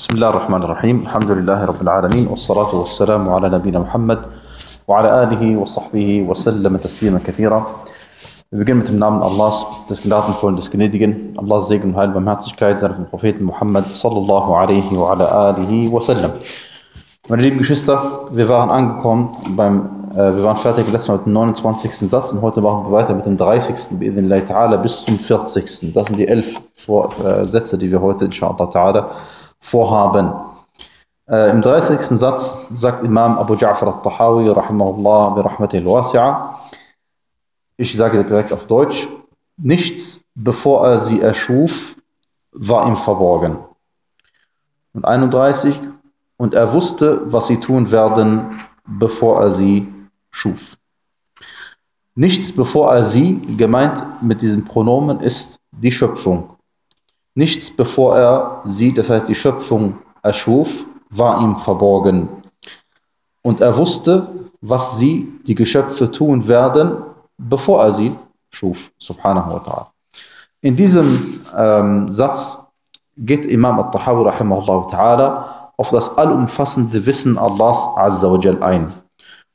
بسم الله الرحمن الرحيم الحمد لله رب العالمين والصلاة والسلام على نبينا محمد وعلى آله وصحبه وسلم تسليما كثيرا Wir beginnen mit dem Namen Allahs, des Gnadenvollen, des Gnädigen, Allahs Segen und Heil, Barmherzigkeit, seinem Propheten Muhammad sallallahu alaihi wa ala alihi wa sallam. Meine lieben Geschwister, wir waren angekommen beim, äh, wir waren fertig letztes Mal mit dem 29. Satz und heute machen wir weiter mit dem 30. Bi'idhnillahi ta'ala bis zum 40. Das sind die elf Vor äh, Sätze, die wir heute inshallah ta'ala vorhaben. Äh, Im 30. Satz sagt Imam Abu Ja'far al-Tahawi, rahimahullah, bi rahmatil wasi'a, ich sage direkt auf Deutsch, nichts, bevor er sie erschuf, war ihm verborgen. Und 31, und er wusste, was sie tun werden, bevor er sie schuf. Nichts, bevor er sie, gemeint mit diesem Pronomen, ist die Schöpfung. Nichts, bevor er sie, das heißt die Schöpfung, erschuf, war ihm verborgen. Und er wusste, was sie, die Geschöpfe, tun werden, bevor er sie schuf, subhanahu wa ta'ala. In diesem ähm, Satz geht Imam al-Tahawi rahimahullah ta'ala auf das allumfassende Wissen Allahs azza wa jal ein.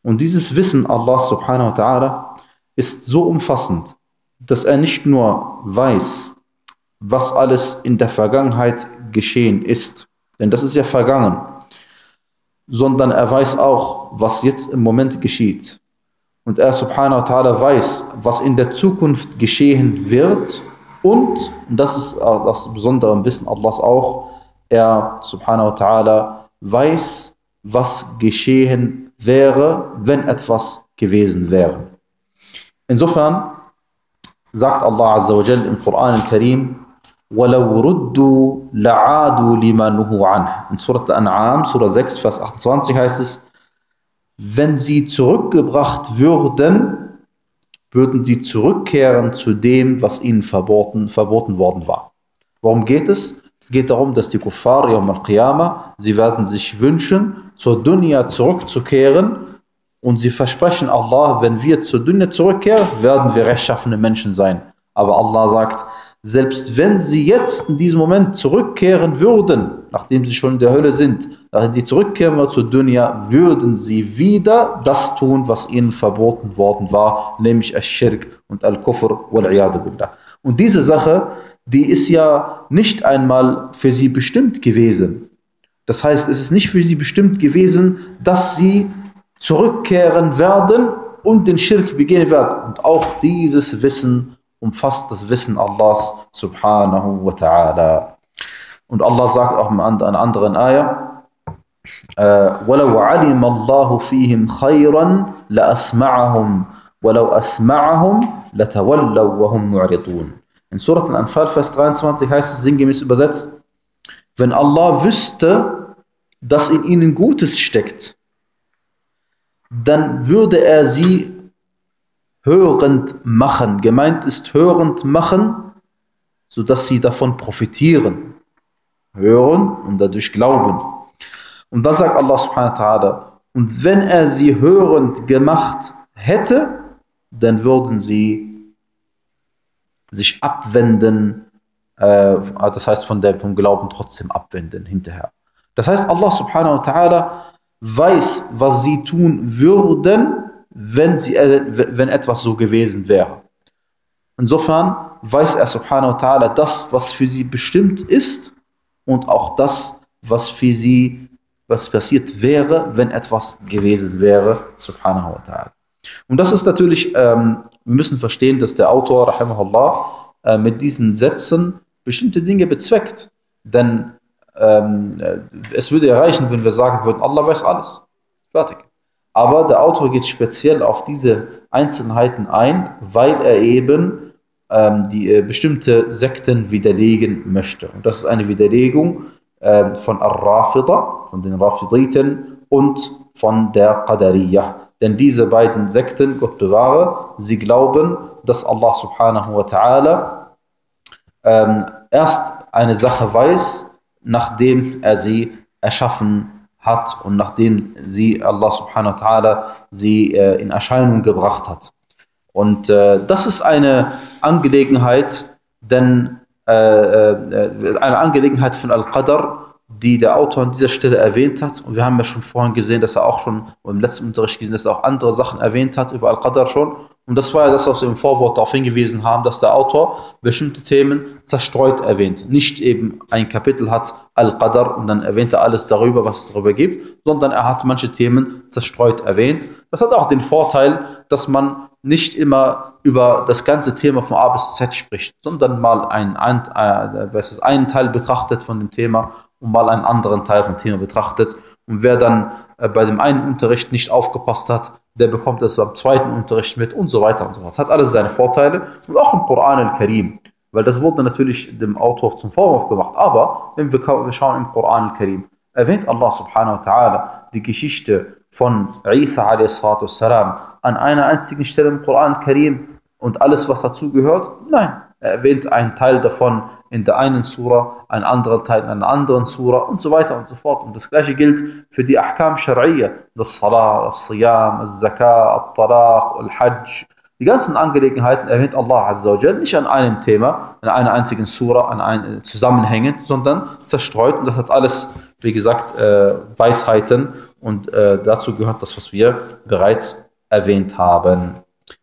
Und dieses Wissen Allahs subhanahu wa ta'ala ist so umfassend, dass er nicht nur weiß, was alles in der Vergangenheit geschehen ist, denn das ist ja vergangen, sondern er weiß auch, was jetzt im Moment geschieht. Und er subhanahu wa ta'ala weiß, was in der Zukunft geschehen wird. Und, und das ist das Besondere Wissen Allahs auch, er subhanahu wa ta'ala weiß, was geschehen wäre, wenn etwas gewesen wäre. Insofern sagt Allah Azza wa Jal im Koran al-Karim, وَلَوْ رُدُّوا لَعَادُوا لِمَا نُهُوا عَنْهُ In Surat Al-An'am, Surah 6, Vers 28 heißt es, wenn sie zurückgebracht würden, würden sie zurückkehren zu dem, was ihnen verboten, verboten worden war. Worum geht es? Es geht darum, dass die Kuffar Yawm al-Qiyamah, sie werden sich wünschen, zur Dunya zurückzukehren und sie versprechen Allah, wenn wir zur Dunya zurückkehren, werden wir rechtschaffene Menschen sein. Aber Allah sagt, selbst wenn sie jetzt in diesem Moment zurückkehren würden, nachdem sie schon in der Hölle sind, nachdem sie zurückkehren zur Dunya, würden sie wieder das tun, was ihnen verboten worden war, nämlich Al-Shirk und Al-Kufr wal billah. Und diese Sache, die ist ja nicht einmal für sie bestimmt gewesen. Das heißt, es ist nicht für sie bestimmt gewesen, dass sie zurückkehren werden und den Schirk begehen werden. Und auch dieses Wissen umfasst das Wissen Allahs subhanahu wa ta'ala. Und Allah sagt auch in einer anderen Ayah, وَلَوْ عَلِمَ اللَّهُ فِيهِمْ خَيْرًا لَأَسْمَعَهُمْ وَلَوْ أَسْمَعَهُمْ لَتَوَلَّوْا وَهُمْ مُعْرِضُونَ In Surat Al-Anfal, Vers 23 heißt es sinngemäß übersetzt, wenn Allah wüsste, dass in ihnen Gutes steckt, dann würde er sie hörend machen. Gemeint ist hörend machen, sodass sie davon profitieren. Hören und dadurch glauben. Und dann sagt Allah subhanahu wa ta'ala, und wenn er sie hörend gemacht hätte, dann würden sie sich abwenden, äh, das heißt von dem, vom Glauben trotzdem abwenden hinterher. Das heißt, Allah subhanahu wa ta'ala weiß, was sie tun würden, wenn, sie, wenn etwas so gewesen wäre. Insofern weiß er subhanahu wa ta'ala das, was für sie bestimmt ist und auch das, was für sie, was passiert wäre, wenn etwas gewesen wäre, subhanahu wa ta'ala. Und das ist natürlich, ähm, wir müssen verstehen, dass der Autor, rahimahullah, äh, mit diesen Sätzen bestimmte Dinge bezweckt. Denn ähm, es würde erreichen, wenn wir sagen würden, Allah weiß alles. Fertig. Aber der Autor geht speziell auf diese Einzelheiten ein, weil er eben ähm, die äh, bestimmte Sekten widerlegen möchte. Und das ist eine Widerlegung äh, von Ar-Rafida, von den Rafiditen und von der Qadariyah. Denn diese beiden Sekten, Gott bewahre, sie glauben, dass Allah subhanahu wa ta'ala ähm, erst eine Sache weiß, nachdem er sie erschaffen hat und nachdem sie Allah subhanahu wa ta'ala sie äh, in Erscheinung gebracht hat. Und äh, das ist eine Angelegenheit, denn äh, äh eine Angelegenheit von Al-Qadr, die der Autor an dieser Stelle erwähnt hat. Und wir haben ja schon vorhin gesehen, dass er auch schon im letzten Unterricht gesehen, dass er auch andere Sachen erwähnt hat über Al-Qadr schon. Und das war ja das, was wir im Vorwort darauf hingewiesen haben, dass der Autor bestimmte Themen zerstreut erwähnt. Nicht eben ein Kapitel hat Al-Qadr und dann erwähnt er alles darüber, was es darüber gibt, sondern er hat manche Themen zerstreut erwähnt. Das hat auch den Vorteil, dass man nicht immer über das ganze Thema von A bis Z spricht, sondern mal einen, ein, äh, einen Teil betrachtet von dem Thema und mal einen anderen Teil vom Thema betrachtet. Und wer dann äh, bei dem einen Unterricht nicht aufgepasst hat, der bekommt es beim zweiten Unterricht mit und so weiter und so fort. Hat alles seine Vorteile und auch im Koran al-Karim. Weil das wurde natürlich dem Autor zum Vorwurf gemacht. Aber wenn wir, schauen im Koran al-Karim, erwähnt Allah subhanahu wa ta'ala die Geschichte von Isa a.s. an einer einzigen Stelle im Koran al-Karim und alles, was dazu gehört? Nein. Er erwähnt einen Teil davon in der einen Sura, einen anderen Teil in einer anderen Sura und so weiter und so fort. Und das gleiche gilt für die Ahkam Shar'iyya, das Salah, das Siyam, das Zakat, das Talaq, das Hajj. Die ganzen Angelegenheiten erwähnt Allah Azza wa nicht an einem Thema, an einer einzigen Sura, an ein, zusammenhängend, sondern zerstreut. Und das hat alles, wie gesagt, äh, Weisheiten. Und äh, dazu gehört das, was wir bereits erwähnt haben.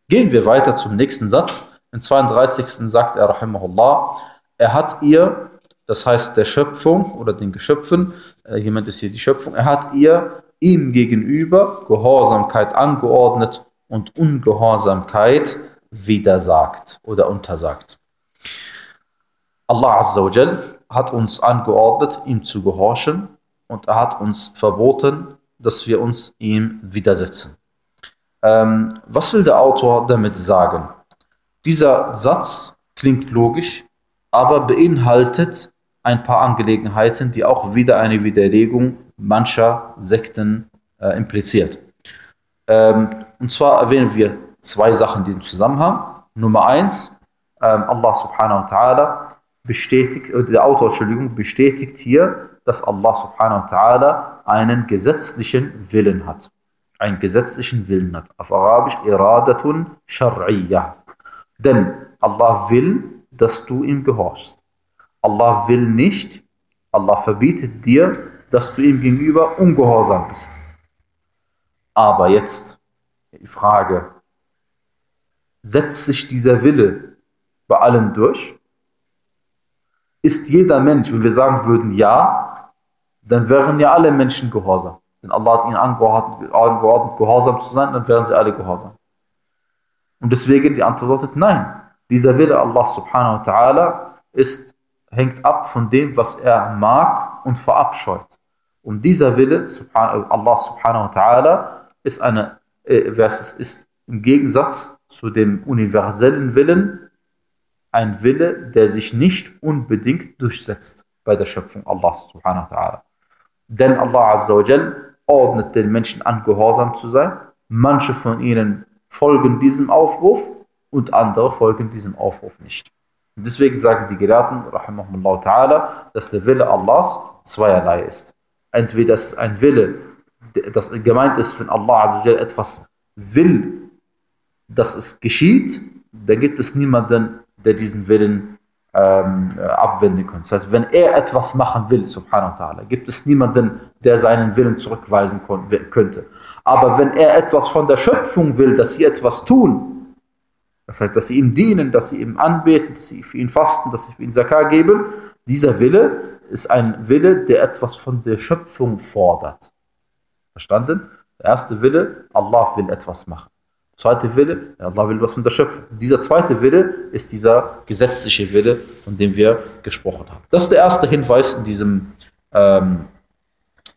Gehen wir weiter zum nächsten Satz. Im 32. sagt er, Rahimahullah, er hat ihr, das heißt der Schöpfung oder den Geschöpfen, äh, jemand ist hier die Schöpfung, er hat ihr ihm gegenüber Gehorsamkeit angeordnet und Ungehorsamkeit widersagt oder untersagt. Allah Azza wa hat uns angeordnet, ihm zu gehorchen und er hat uns verboten, dass wir uns ihm widersetzen. Ähm, was will der Autor damit sagen? Dieser Satz klingt logisch, aber beinhaltet ein paar Angelegenheiten, die auch wieder eine Widerlegung mancher Sekten äh, impliziert. Ähm, und zwar erwähnen wir zwei Sachen, die im Zusammenhang. Nummer eins, ähm, Allah subhanahu wa ta'ala bestätigt, oder der Autor, Entschuldigung, bestätigt hier, dass Allah subhanahu wa ta'ala einen gesetzlichen Willen hat. Einen gesetzlichen Willen hat. Auf Arabisch, Iradatun Shar'iyyah. Denn Allah will, dass du ihm gehorchst. Allah will nicht, Allah verbietet dir, dass du ihm gegenüber ungehorsam bist. Aber jetzt die Frage, setzt sich dieser Wille bei allen durch? Ist jeder Mensch, wenn wir sagen würden ja, dann wären ja alle Menschen gehorsam. Denn Allah hat ihnen angeordnet, gehorsam zu sein, dann wären sie alle gehorsam. Und deswegen die Antwort lautet nein. Dieser Wille Allah subhanahu wa ta'ala hängt ab von dem, was er mag und verabscheut. Und dieser Wille, Allah subhanahu wa ta'ala, ist äh, ist im Gegensatz zu dem universellen Willen ein Wille, der sich nicht unbedingt durchsetzt bei der Schöpfung Allah subhanahu wa ta'ala. Denn Allah azza wa jal ordnet den Menschen an, gehorsam zu sein. Manche von ihnen folgen diesem Aufruf und andere folgen diesem Aufruf nicht. Und deswegen sagen die Gelehrten, rahimahumullah ta'ala, dass der Wille Allahs zweierlei ist. Entweder ist ein Wille, das gemeint ist, wenn Allah etwas will, dass es geschieht, dann gibt es niemanden, der diesen Willen ähm, abwenden kann. Das heißt, wenn er etwas machen will, subhanahu wa ta'ala, gibt es niemanden, der seinen Willen zurückweisen könnte. Aber wenn er etwas von der Schöpfung will, dass sie etwas tun, das heißt, dass sie ihm dienen, dass sie ihm anbeten, dass sie für ihn fasten, dass sie für ihn Zakah geben, dieser Wille ist ein Wille, der etwas von der Schöpfung fordert. Verstanden? Der erste Wille, Allah will etwas machen. Zweite Wille, Allah will was von der Schöpfung. Dieser zweite Wille ist dieser gesetzliche Wille, von dem wir gesprochen haben. Das ist der erste Hinweis in diesem, ähm,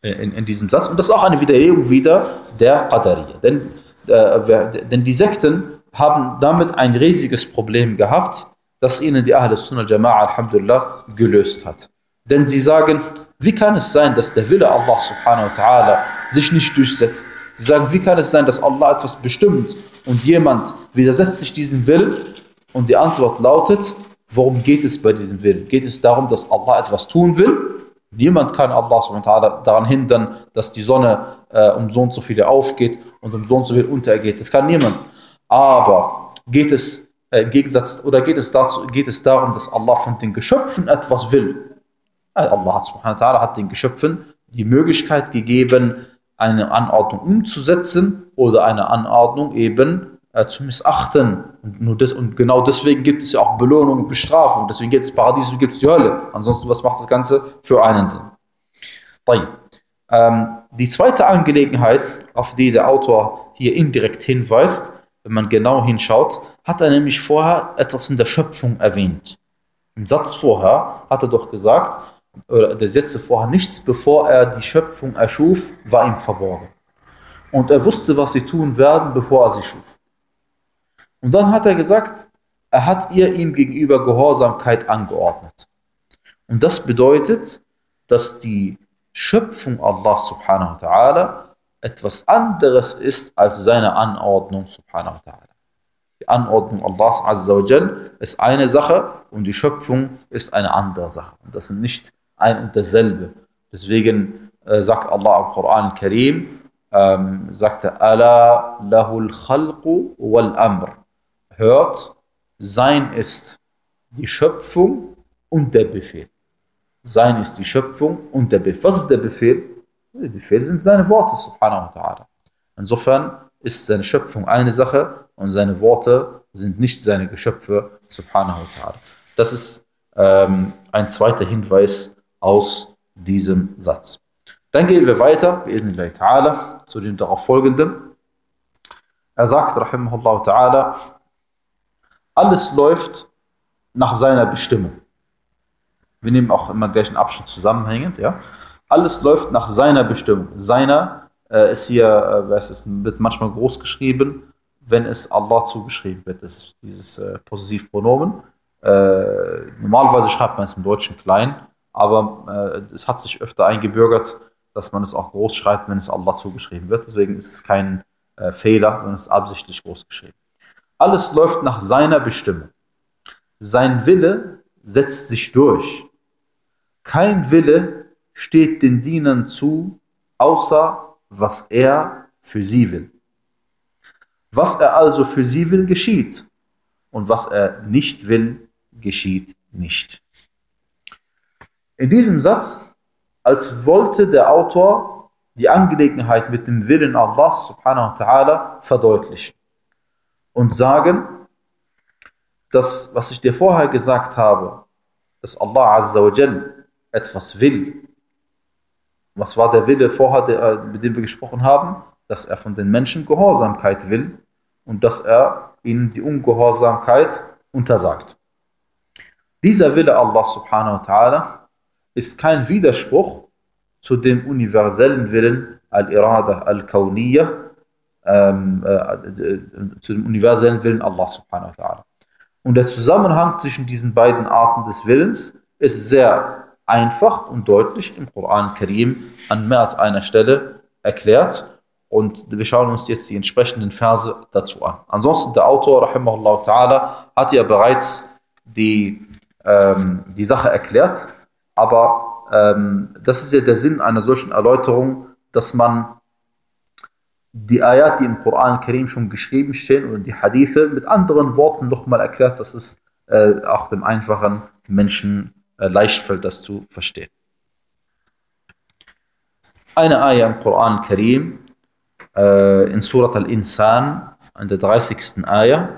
in, in, diesem Satz. Und das ist auch eine Widerlegung wieder der Qadariya. Denn, äh, denn die Sekten haben damit ein riesiges Problem gehabt, das ihnen die Ahl Sunnah Jama'a Alhamdulillah gelöst hat. Denn sie sagen, wie kann es sein, dass der Wille Allah subhanahu wa ta'ala sich nicht durchsetzt? Sie sagen, wie kann es sein, dass Allah etwas bestimmt und jemand widersetzt sich diesem Willen? Und die Antwort lautet, worum geht es bei diesem Willen? Geht es darum, dass Allah etwas tun will? Niemand kann Allah daran hindern, dass die Sonne äh, um so und so viel aufgeht und um so und so viel untergeht. Das kann niemand. Aber geht es äh, im Gegensatz oder geht es, dazu, geht es darum, dass Allah von den Geschöpfen etwas will? Allah wa ta'ala hat den Geschöpfen die Möglichkeit gegeben, eine Anordnung umzusetzen oder eine Anordnung eben äh, zu missachten. Und, nur das, und genau deswegen gibt es ja auch Belohnung und Bestrafung. Deswegen gibt es Paradies und gibt es die Hölle. Ansonsten, was macht das Ganze für einen Sinn? Ähm, die zweite Angelegenheit, auf die der Autor hier indirekt hinweist, wenn man genau hinschaut, hat er nämlich vorher etwas in der Schöpfung erwähnt. Im Satz vorher hat er doch gesagt, oder der Sätze vorher, nichts bevor er die Schöpfung erschuf, war ihm verborgen. Und er wusste, was sie tun werden, bevor er sie schuf. Und dann hat er gesagt, er hat ihr ihm gegenüber Gehorsamkeit angeordnet. Und das bedeutet, dass die Schöpfung Allah subhanahu wa ta'ala etwas anderes ist als seine Anordnung subhanahu wa ta'ala. Die Anordnung Allahs azza wa jal ist eine Sache und die Schöpfung ist eine andere Sache. Und das sind nicht ein und dasselbe. Deswegen äh, sagt Allah im Koran Karim, ähm, sagt er, Ala lahul khalqu wal amr. Hört, sein ist die Schöpfung und der Befehl. Sein ist die Schöpfung und der Befehl. Was ist der Befehl? Der Befehl sind seine Worte, subhanahu wa ta'ala. Insofern ist seine Schöpfung eine Sache und seine Worte sind nicht seine Geschöpfe, subhanahu wa ta'ala. Das ist ähm, ein zweiter Hinweis aus diesem Satz. Dann gehen wir weiter, zu dem darauf folgenden. Er sagt, rahimahullah ta'ala, alles läuft nach seiner Bestimmung. Wir nehmen auch immer gleich einen Abschnitt zusammenhängend, ja. Alles läuft nach seiner Bestimmung. Seiner äh, ist hier, äh, ist, wird manchmal groß geschrieben, wenn es Allah zugeschrieben wird, das dieses äh, Possessivpronomen. Äh, normalerweise schreibt man es im Deutschen klein, aber äh, es hat sich öfter eingebürgert, dass man es auch groß schreibt, wenn es Allah zugeschrieben wird. Deswegen ist es kein äh, Fehler, sondern es ist absichtlich groß geschrieben. Alles läuft nach seiner Bestimmung. Sein Wille setzt sich durch. Kein Wille steht den Dienern zu, außer was er für sie will. Was er also für sie will, geschieht. Und was er nicht will, geschieht nicht in diesem Satz, als wollte der Autor die Angelegenheit mit dem Willen Allahs subhanahu wa ta'ala verdeutlichen und sagen, dass, was ich dir vorher gesagt habe, dass Allah azza wa jal etwas will. Was war der Wille vorher, äh, mit dem wir gesprochen haben? Dass er von den Menschen Gehorsamkeit will und dass er ihnen die Ungehorsamkeit untersagt. Dieser Wille Allah subhanahu wa ta'ala ist kein Widerspruch zu dem universellen Willen Al-Irada Al-Kawniyya, ähm, äh, zu dem universellen Willen Allah subhanahu wa ta'ala. Und der Zusammenhang zwischen diesen beiden Arten des Willens ist sehr einfach und deutlich im Koran Karim an mehr als einer Stelle erklärt. Und wir schauen uns jetzt die entsprechenden Verse dazu an. Ansonsten der Autor, rahimahullah ta'ala, hat ja bereits die, ähm, die Sache erklärt. Aber ähm, das ist ja der Sinn einer solchen Erläuterung, dass man die Ayat, die im Koran Karim schon geschrieben stehen, oder die Hadithe mit anderen Worten nochmal erklärt, dass es äh, auch dem einfachen Menschen äh, leicht fällt, das zu verstehen. Eine Ayah im Koran Karim äh, in Surat Al-Insan, an der 30. Ayah,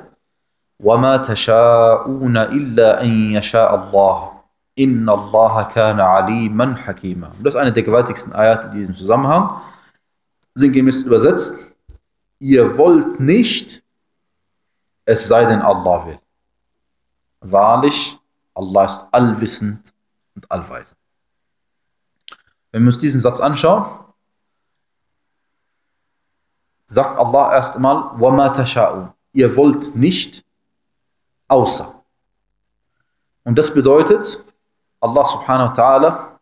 وَمَا تَشَاءُونَ إِلَّا أَن يَشَاءَ اللَّهُ Inna Allah kana aliman hakima. Das ist eine der gewaltigsten Ayat in diesem Zusammenhang. Sinngemäß übersetzt, ihr wollt nicht, es sei denn Allah will. Wahrlich, Allah ist allwissend und allweise. Wenn wir uns diesen Satz anschauen, sagt Allah erst einmal, وَمَا تَشَاءُ Ihr wollt nicht, außer. Und das bedeutet, Allah subhanahu wa ta'ala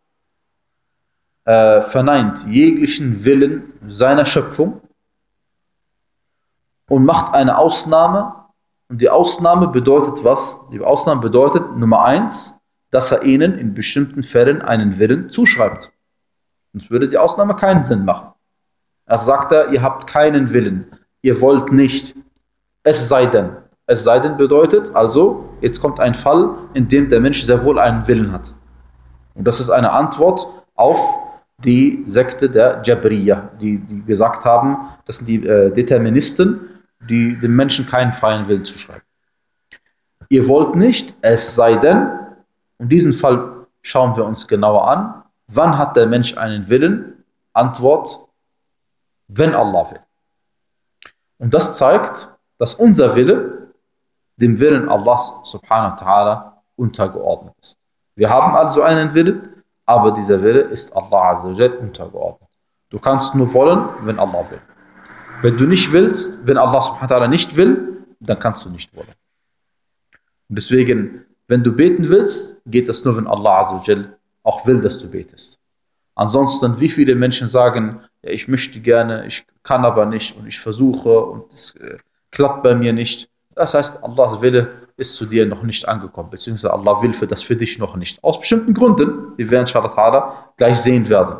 äh, verneint jeglichen Willen seiner Schöpfung und macht eine Ausnahme. Und die Ausnahme bedeutet was? Die Ausnahme bedeutet Nummer eins, dass er ihnen in bestimmten Fällen einen Willen zuschreibt. Sonst würde die Ausnahme keinen Sinn machen. Er sagt er, ihr habt keinen Willen, ihr wollt nicht, es sei denn. Es sei denn bedeutet also, jetzt kommt ein Fall, in dem der Mensch sehr wohl einen Willen hat. Und das ist eine Antwort auf die Sekte der Jabriya, die, die gesagt haben, das sind die äh, Deterministen, die dem Menschen keinen freien Willen zuschreiben. Ihr wollt nicht, es sei denn, in diesem Fall schauen wir uns genauer an, wann hat der Mensch einen Willen? Antwort, wenn Allah will. Und das zeigt, dass unser Wille dem Willen Allahs subhanahu wa ta'ala untergeordnet ist. Wir haben also einen Willen, aber dieser Wille ist Allah Azzawajal untergeordnet. Du kannst nur wollen, wenn Allah will. Wenn du nicht willst, wenn Allah subhanahu wa ta'ala nicht will, dann kannst du nicht wollen. Und deswegen, wenn du beten willst, geht das nur, wenn Allah Azzawajal auch will, dass du betest. Ansonsten, wie viele Menschen sagen, ja, ich möchte gerne, ich kann aber nicht und ich versuche und es äh, klappt bei mir nicht. Das heißt, Allahs Wille ist zu dir noch nicht angekommen, beziehungsweise Allah will für das für dich noch nicht. Aus bestimmten Gründen, die wir inshallah gleich sehen werden.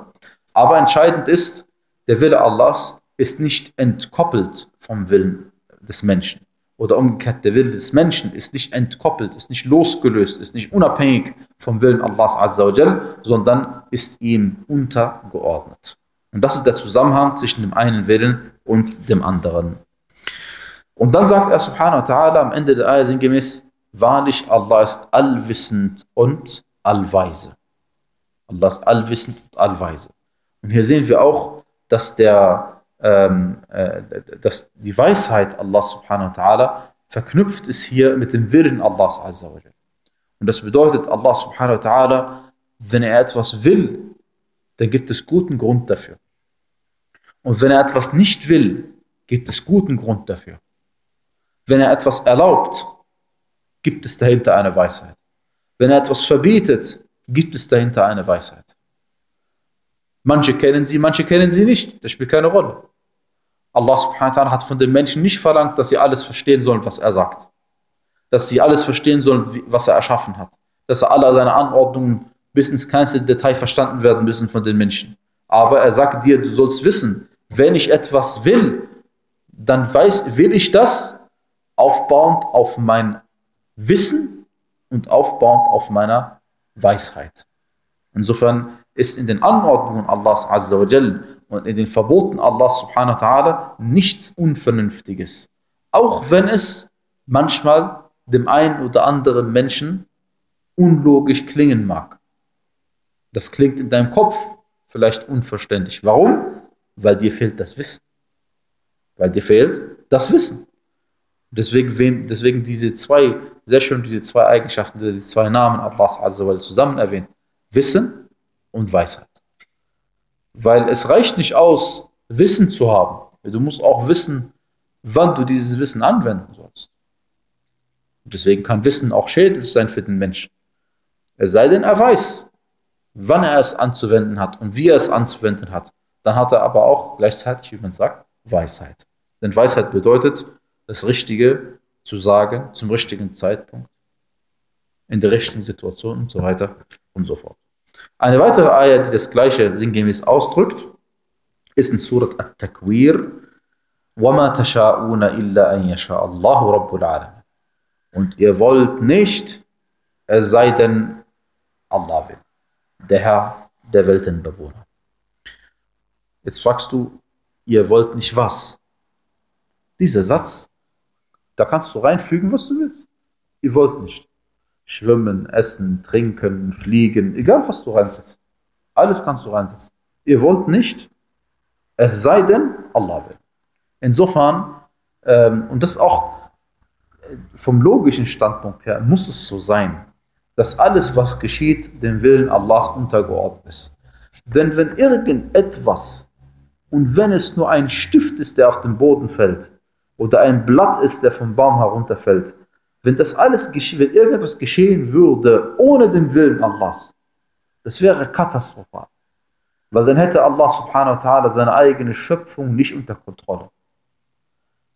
Aber entscheidend ist, der Wille Allahs ist nicht entkoppelt vom Willen des Menschen. Oder umgekehrt, der Wille des Menschen ist nicht entkoppelt, ist nicht losgelöst, ist nicht unabhängig vom Willen Allahs Azzawajal, sondern ist ihm untergeordnet. Und das ist der Zusammenhang zwischen dem einen Willen und dem anderen. Und dann sagt er subhanahu wa ta'ala am Ende der Ayah sinngemäß, wahrlich Allah ist allwissend und allweise. Allah ist allwissend und allweise. Und hier sehen wir auch, dass, der, ähm, äh, dass die Weisheit Allah subhanahu wa ta'ala verknüpft ist hier mit dem Willen Allahs azza wa Und das bedeutet, Allah subhanahu wa ta'ala, wenn er etwas will, dann gibt es guten Grund dafür. Und wenn er etwas nicht will, gibt es guten Grund dafür. Wenn er etwas erlaubt, gibt es dahinter eine Weisheit. Wenn er etwas verbietet, gibt es dahinter eine Weisheit. Manche kennen sie, manche kennen sie nicht. Das spielt keine Rolle. Allah subhanahu wa ta'ala hat von den Menschen nicht verlangt, dass sie alles verstehen sollen, was er sagt. Dass sie alles verstehen sollen, was er erschaffen hat. Dass alle seine Anordnungen bis ins kleinste Detail verstanden werden müssen von den Menschen. Aber er sagt dir, du sollst wissen, wenn ich etwas will, dann weiß, will ich das, aufbauend auf mein Wissen und aufbauend auf meiner Weisheit. Insofern ist in den Anordnungen Allahs Azza wa Jal und in den Verboten Allahs Subhanahu wa Ta'ala nichts Unvernünftiges. Auch wenn es manchmal dem einen oder anderen Menschen unlogisch klingen mag. Das klingt in deinem Kopf vielleicht unverständlich. Warum? Weil dir fehlt das Wissen. Weil dir fehlt das Wissen. Deswegen, deswegen diese zwei, sehr schön diese zwei Eigenschaften, diese zwei Namen Allahs Azza zusammen erwähnt. Wissen und Weisheit. Weil es reicht nicht aus, Wissen zu haben. Du musst auch wissen, wann du dieses Wissen anwenden sollst. Deswegen kann Wissen auch schädlich sein für den Menschen. Es sei denn, er weiß, wann er es anzuwenden hat und wie er es anzuwenden hat. Dann hat er aber auch gleichzeitig, wie man sagt, Weisheit. Denn Weisheit bedeutet, das Richtige zu sagen zum richtigen Zeitpunkt, in der richtigen Situation und so weiter und so fort. Eine weitere Ayah, die das gleiche sinngemäß ausdrückt, ist in Surat At-Takwir, وَمَا تَشَاءُونَ إِلَّا أَن يَشَاءَ اللَّهُ رَبُّ الْعَالَمِينَ Und ihr wollt nicht, es sei denn, Allah will, der Herr der Weltenbewohner. Jetzt fragst du, ihr wollt nicht was? Dieser Satz da kannst du reinfügen, was du willst. Ihr wollt nicht. Schwimmen, essen, trinken, fliegen, egal was du reinsetzt. Alles kannst du reinsetzen. Ihr wollt nicht, es sei denn, Allah will. Insofern, ähm, und das auch äh, vom logischen Standpunkt her, muss es so sein, dass alles, was geschieht, dem Willen Allahs untergeordnet ist. Denn wenn irgendetwas, und wenn es nur ein Stift ist, der auf den Boden fällt, oder ein Blatt ist, der vom Baum herunterfällt, wenn das alles wenn irgendetwas geschehen würde ohne den Willen Allahs, das wäre katastrophal. Weil dann hätte Allah subhanahu wa ta'ala seine eigene Schöpfung nicht unter Kontrolle.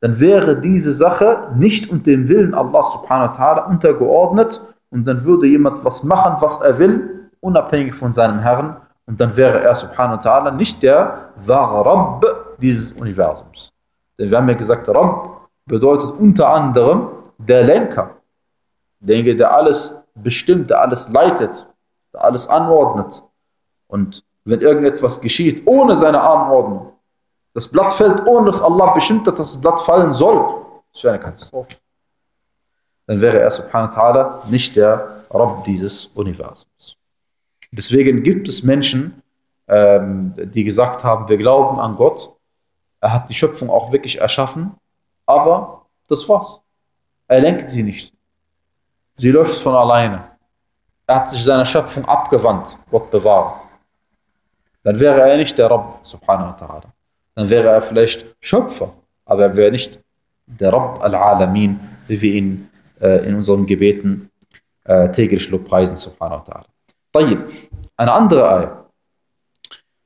Dann wäre diese Sache nicht unter dem Willen Allah subhanahu wa ta'ala untergeordnet und dann würde jemand was machen, was er will, unabhängig von seinem Herrn und dann wäre er subhanahu wa ta'ala nicht der wahre Rabb dieses Universums. Denn wir haben ja gesagt, Rabb bedeutet unter anderem der Lenker. Derjenige, der alles bestimmt, der alles leitet. der alles anordnet. Und wenn irgendetwas geschieht ohne seine Anordnung, das Blatt fällt, ohne dass Allah bestimmt hat, dass das Blatt fallen soll, das wäre eine Katastrophe. Dann wäre er subhanahu wa ta'ala nicht der Rabb dieses Universums. Deswegen gibt es Menschen, ähm, die gesagt haben, wir glauben an Gott, er hat die Schöpfung auch wirklich erschaffen, aber das war's. Er lenkt sie nicht. Sie läuft von alleine. Er hat sich seiner Schöpfung abgewandt, Gott bewahre. Dann wäre er nicht der Rabb, subhanahu wa ta'ala. Dann wäre er vielleicht Schöpfer, aber er wäre nicht der Rabb al-Alamin, wie wir ihn äh, in unseren Gebeten äh, täglich lobpreisen, subhanahu wa ta'ala. Eine andere Eier.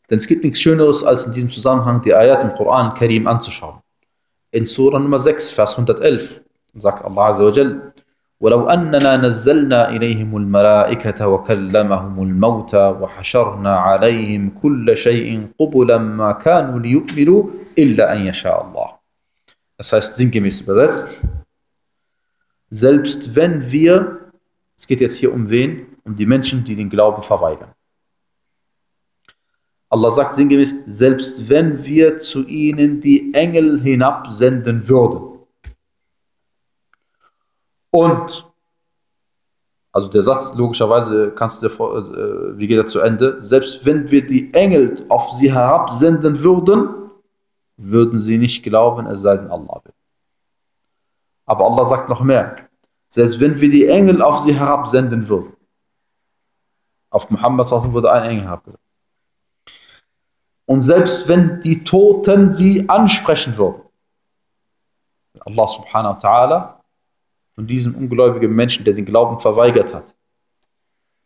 Denn es gibt nichts Schöneres, als in diesem Zusammenhang die Ayat im Koran Karim anzuschauen. In Surah Nummer 6, Vers 111 sagt Allah Azza wa Jal, ولو أننا نزلنا إليهم الملائكة وكلمهم الموتى وحشرنا عليهم كل شيء قبلا ما كانوا ليؤمنوا إلا أن يشاء الله. Das heißt sinngemäß übersetzt, selbst wenn wir, es geht jetzt hier um wen? Um die Menschen, die den Glauben verweigern. Allah sagt sinngemäß, selbst wenn wir zu ihnen die Engel hinabsenden würden. Und, also der Satz, logischerweise kannst du dir äh, wie geht er zu Ende? Selbst wenn wir die Engel auf sie herabsenden würden, würden sie nicht glauben, es sei denn Allah will. Aber Allah sagt noch mehr. Selbst wenn wir die Engel auf sie herabsenden würden. Auf Muhammad wurde ein Engel herabgesendet. Und selbst wenn die Toten sie ansprechen würden, Allah subhanahu wa ta'ala von diesem ungläubigen Menschen, der den Glauben verweigert hat,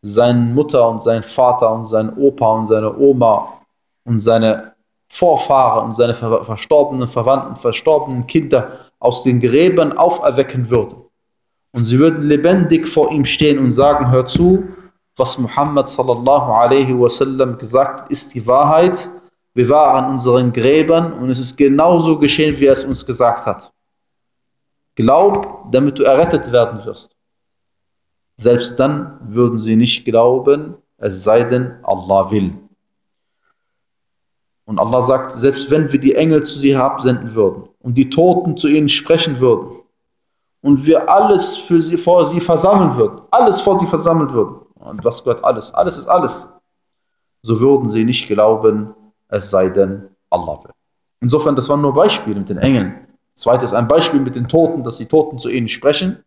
seine Mutter und sein Vater und sein Opa und seine Oma und seine Vorfahren und seine verstorbenen Verwandten, verstorbenen Kinder aus den Gräbern auferwecken würde. Und sie würden lebendig vor ihm stehen und sagen, hör zu, was Muhammad sallallahu alaihi wasallam gesagt ist die Wahrheit wir waren an unseren Gräbern und es ist genauso geschehen, wie er es uns gesagt hat. Glaub, damit du errettet werden wirst. Selbst dann würden sie nicht glauben, es sei denn, Allah will. Und Allah sagt, selbst wenn wir die Engel zu sie absenden würden und die Toten zu ihnen sprechen würden und wir alles für sie, vor sie versammeln würden, alles vor sie versammeln würden, und was gehört alles? Alles ist alles. So würden sie nicht glauben, es sei denn, Allah will. Insofern, das waren nur Beispiele mit den Engeln. Zweites ein Beispiel mit den Toten, dass die Toten zu ihnen sprechen.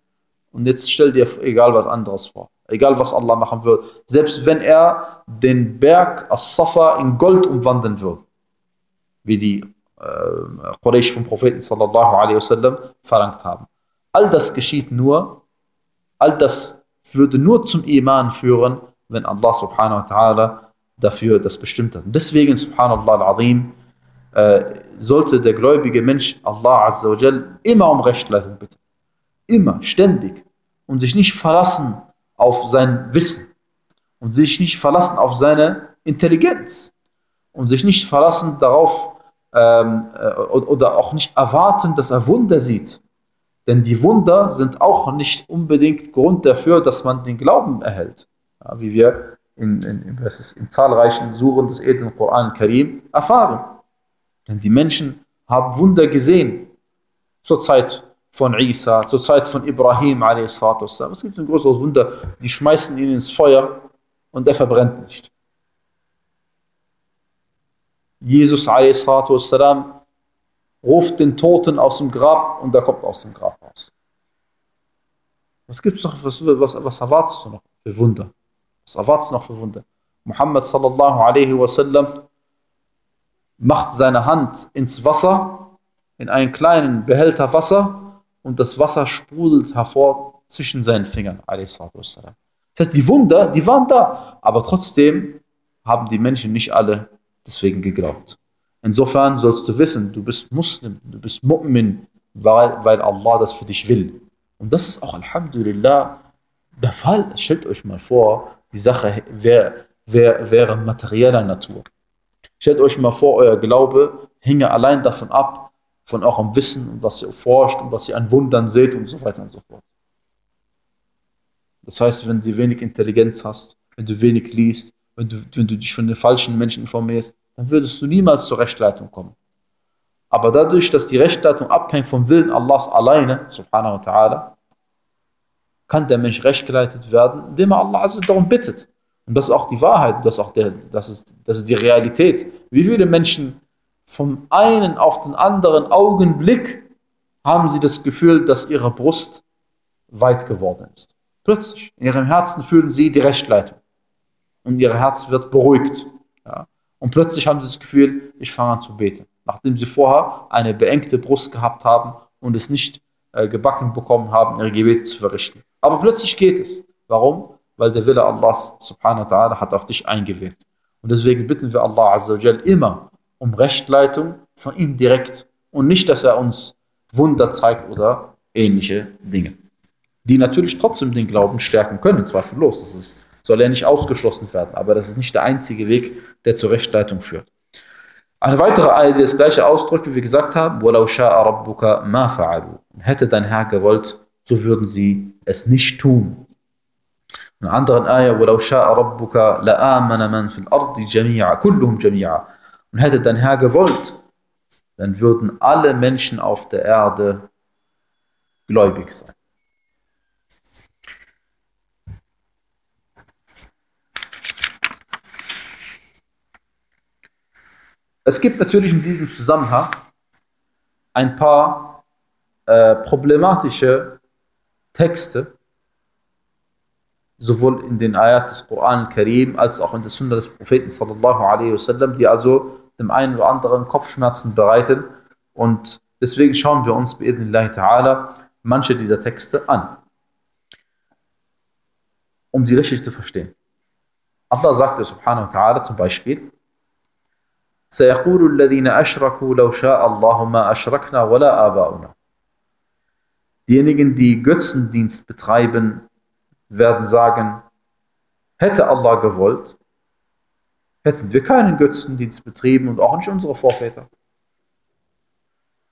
Und jetzt stell dir egal was anderes vor. Egal was Allah machen würde. Selbst wenn er den Berg As-Safa in Gold umwandeln würde. Wie die äh, Quraysh vom Propheten sallallahu alaihi wasallam verlangt haben. All das geschieht nur, all das würde nur zum Iman führen, wenn Allah subhanahu wa ta'ala dafür das bestimmt hat. deswegen, subhanallah al-azim, äh, sollte der gläubige Mensch Allah Azza wa Jal immer um Rechtleitung bitten. Immer, ständig. Und sich nicht verlassen auf sein Wissen. Und sich nicht verlassen auf seine Intelligenz. Und sich nicht verlassen darauf ähm, äh, oder auch nicht erwarten, dass er Wunder sieht. Denn die Wunder sind auch nicht unbedingt Grund dafür, dass man den Glauben erhält. Ja, wie wir in, in, in zahlreichen Suren des edlen Koran Karim erfahren. Denn die Menschen haben Wunder gesehen zur Zeit von Isa, zur Zeit von Ibrahim a.s. Was gibt ein größeres Wunder? Die schmeißen ihn ins Feuer und er verbrennt nicht. Jesus a.s. ruft den Toten aus dem Grab und er kommt aus dem Grab raus. Was gibt's noch? Was, was, was erwartest du noch für Wunder? Was erwartet noch für Wunder? Muhammad sallallahu alaihi wasallam macht seine Hand ins Wasser, in einen kleinen Behälter Wasser und das Wasser sprudelt hervor zwischen seinen Fingern. Das heißt, die Wunder, die waren da, aber trotzdem haben die Menschen nicht alle deswegen geglaubt. Insofern sollst du wissen, du bist Muslim, du bist Mu'min, weil, weil Allah das für dich will. Und das ist auch Alhamdulillah der Fall. Stellt euch mal vor, die Sache wäre wär, wäre materieller Natur. Stellt euch mal vor, euer Glaube hinge allein davon ab, von eurem Wissen und was ihr forscht und was ihr an Wundern seht und so weiter und so fort. Das heißt, wenn du wenig Intelligenz hast wenn du wenig liest, wenn du, wenn du dich von den falschen Menschen informierst, dann würdest du niemals zur Rechtleitung kommen. Aber dadurch, dass die Rechtleitung abhängt vom Willen Allahs alleine, subhanahu wa ta'ala, kann der Mensch rechtgeleitet werden, indem er Allah darum bittet. Und das ist auch die Wahrheit, das ist auch der, das ist, das ist die Realität. Wie viele Menschen vom einen auf den anderen Augenblick haben sie das Gefühl, dass ihre Brust weit geworden ist. Plötzlich, in ihrem Herzen fühlen sie die Rechtleitung. Und ihr Herz wird beruhigt. Ja? Und plötzlich haben sie das Gefühl, ich fange an zu beten. Nachdem sie vorher eine beengte Brust gehabt haben und es nicht äh, gebacken bekommen haben, ihre Gebete zu verrichten. Aber plötzlich geht es. Warum? Weil der Wille Allahs subhanahu wa ta'ala hat auf dich eingewirkt. Und deswegen bitten wir Allah azza immer um Rechtleitung von ihm direkt und nicht, dass er uns Wunder zeigt oder ähnliche Dinge. Die natürlich trotzdem den Glauben stärken können, zweifellos. Das ist, soll ja nicht ausgeschlossen werden, aber das ist nicht der einzige Weg, der zur Rechtleitung führt. Eine weitere Eier, die das gleiche ausdrückt, wie wir gesagt haben, وَلَوْ شَاءَ رَبُّكَ مَا فَعَلُوا. Hätte dein Herr gewollt, so würden sie es nicht tun. In einer anderen Eier, وَلَوْ شَاءَ رَبُّكَ لَآمَنَ مَنْ فِي الْأَرْضِ جَمِيعًا كُلُّهُمْ جَمِيعًا Und hätte dein Herr gewollt, dann würden alle Menschen auf der Erde gläubig sein. Es gibt natürlich in diesem Zusammenhang ein paar äh, problematische Texte, sowohl in den Ayat des Koran Karim als auch in der Sunna des Propheten sallallahu alaihi wasallam, die also dem einen oder anderen Kopfschmerzen bereiten. Und deswegen schauen wir uns bi'idnillahi ta'ala manche dieser Texte an, um die richtig zu verstehen. Allah sagte subhanahu wa ta'ala zum Beispiel, سيقول الذين أشركوا لو شاء الله ما أشركنا ولا آباؤنا. Diejenigen, die Götzendienst betreiben, werden sagen, hätte Allah gewollt, hätten wir keinen Götzendienst betrieben und auch nicht unsere Vorväter.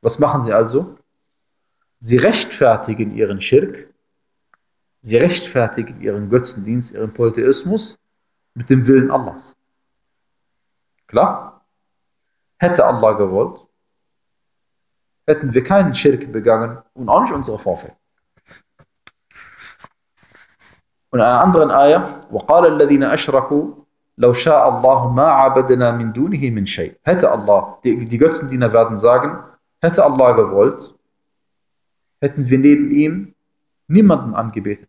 Was machen sie also? Sie rechtfertigen ihren Schirk, sie rechtfertigen ihren Götzendienst, ihren Polytheismus mit dem Willen Allahs. Klar? Hätte Allah gewollt, hätten wir keinen Schirk begangen und auch nicht unsere Vorväter. Und in einer anderen Ayah, وَقَالَ الَّذِينَ أَشْرَكُوا لَوْ شَاءَ اللَّهُ مَا عَبَدْنَا مِن دُونِهِ مِن شَيْءٍ Hätte Allah, die, die Götzendiener werden sagen, hätte Allah gewollt, hätten wir neben ihm niemanden angebetet.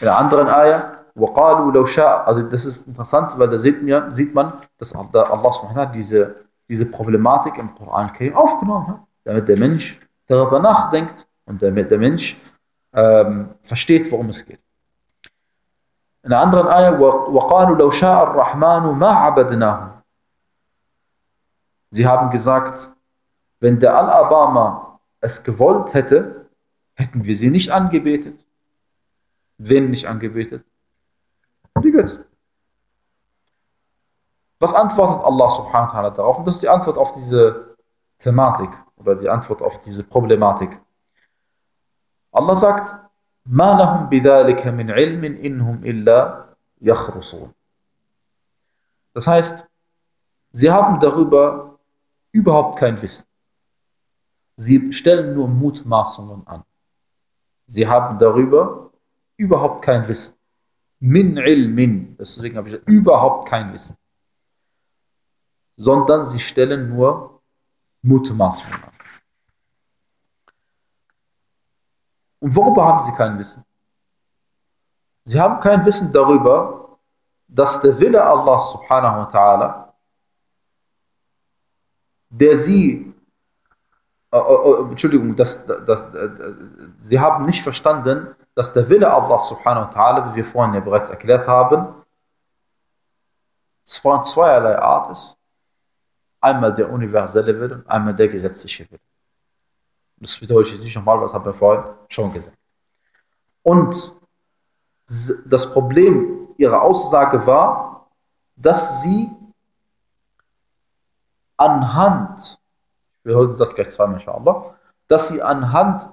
In einer anderen Ayah, وقالوا لو شاء, also das ist interessant, weil da sieht, mir, sieht man, dass Allah subhanahu diese, diese Problematik im Koran aufgenommen hat, damit der Mensch darüber nachdenkt und damit der Mensch ähm, versteht, worum es geht. In einer anderen Ayah, وَقَالُوا لَوْ شَاءَ الرَّحْمَنُ مَا عَبَدْنَاهُ Sie haben gesagt, wenn der Al-Abama es gewollt hätte, hätten wir sie nicht angebetet. Wen nicht angebetet? Die Götzen. Was antwortet Allah subhanahu wa ta'ala darauf? Und das ist die Antwort auf diese Thematik oder die Antwort auf diese Problematik. Allah sagt, ما لهم بذلك من علم إنهم إلا يخرصون. Das heißt, sie haben darüber überhaupt kein Wissen. Sie stellen nur Mutmaßungen an. Sie haben darüber überhaupt kein Wissen. Min ilmin. Deswegen habe ich überhaupt kein Wissen. Sondern sie stellen nur Mutmaßungen an. Und worüber haben sie kein Wissen? Sie haben kein Wissen darüber, dass der Wille Allah subhanahu wa ta'ala, der sie, äh, äh, Entschuldigung, das, das, das, sie haben nicht verstanden, dass der Wille Allah subhanahu wa ta'ala, wie wir vorhin ja bereits erklärt haben, zwei, zweierlei Art ist. Einmal der universelle Wille und einmal der gesetzliche Wille. Das wiederhole ich jetzt nicht nochmal, was haben wir vorhin schon gesagt. Und das Problem ihrer Aussage war, dass sie anhand, wir hören das gleich zweimal, inshallah, dass sie anhand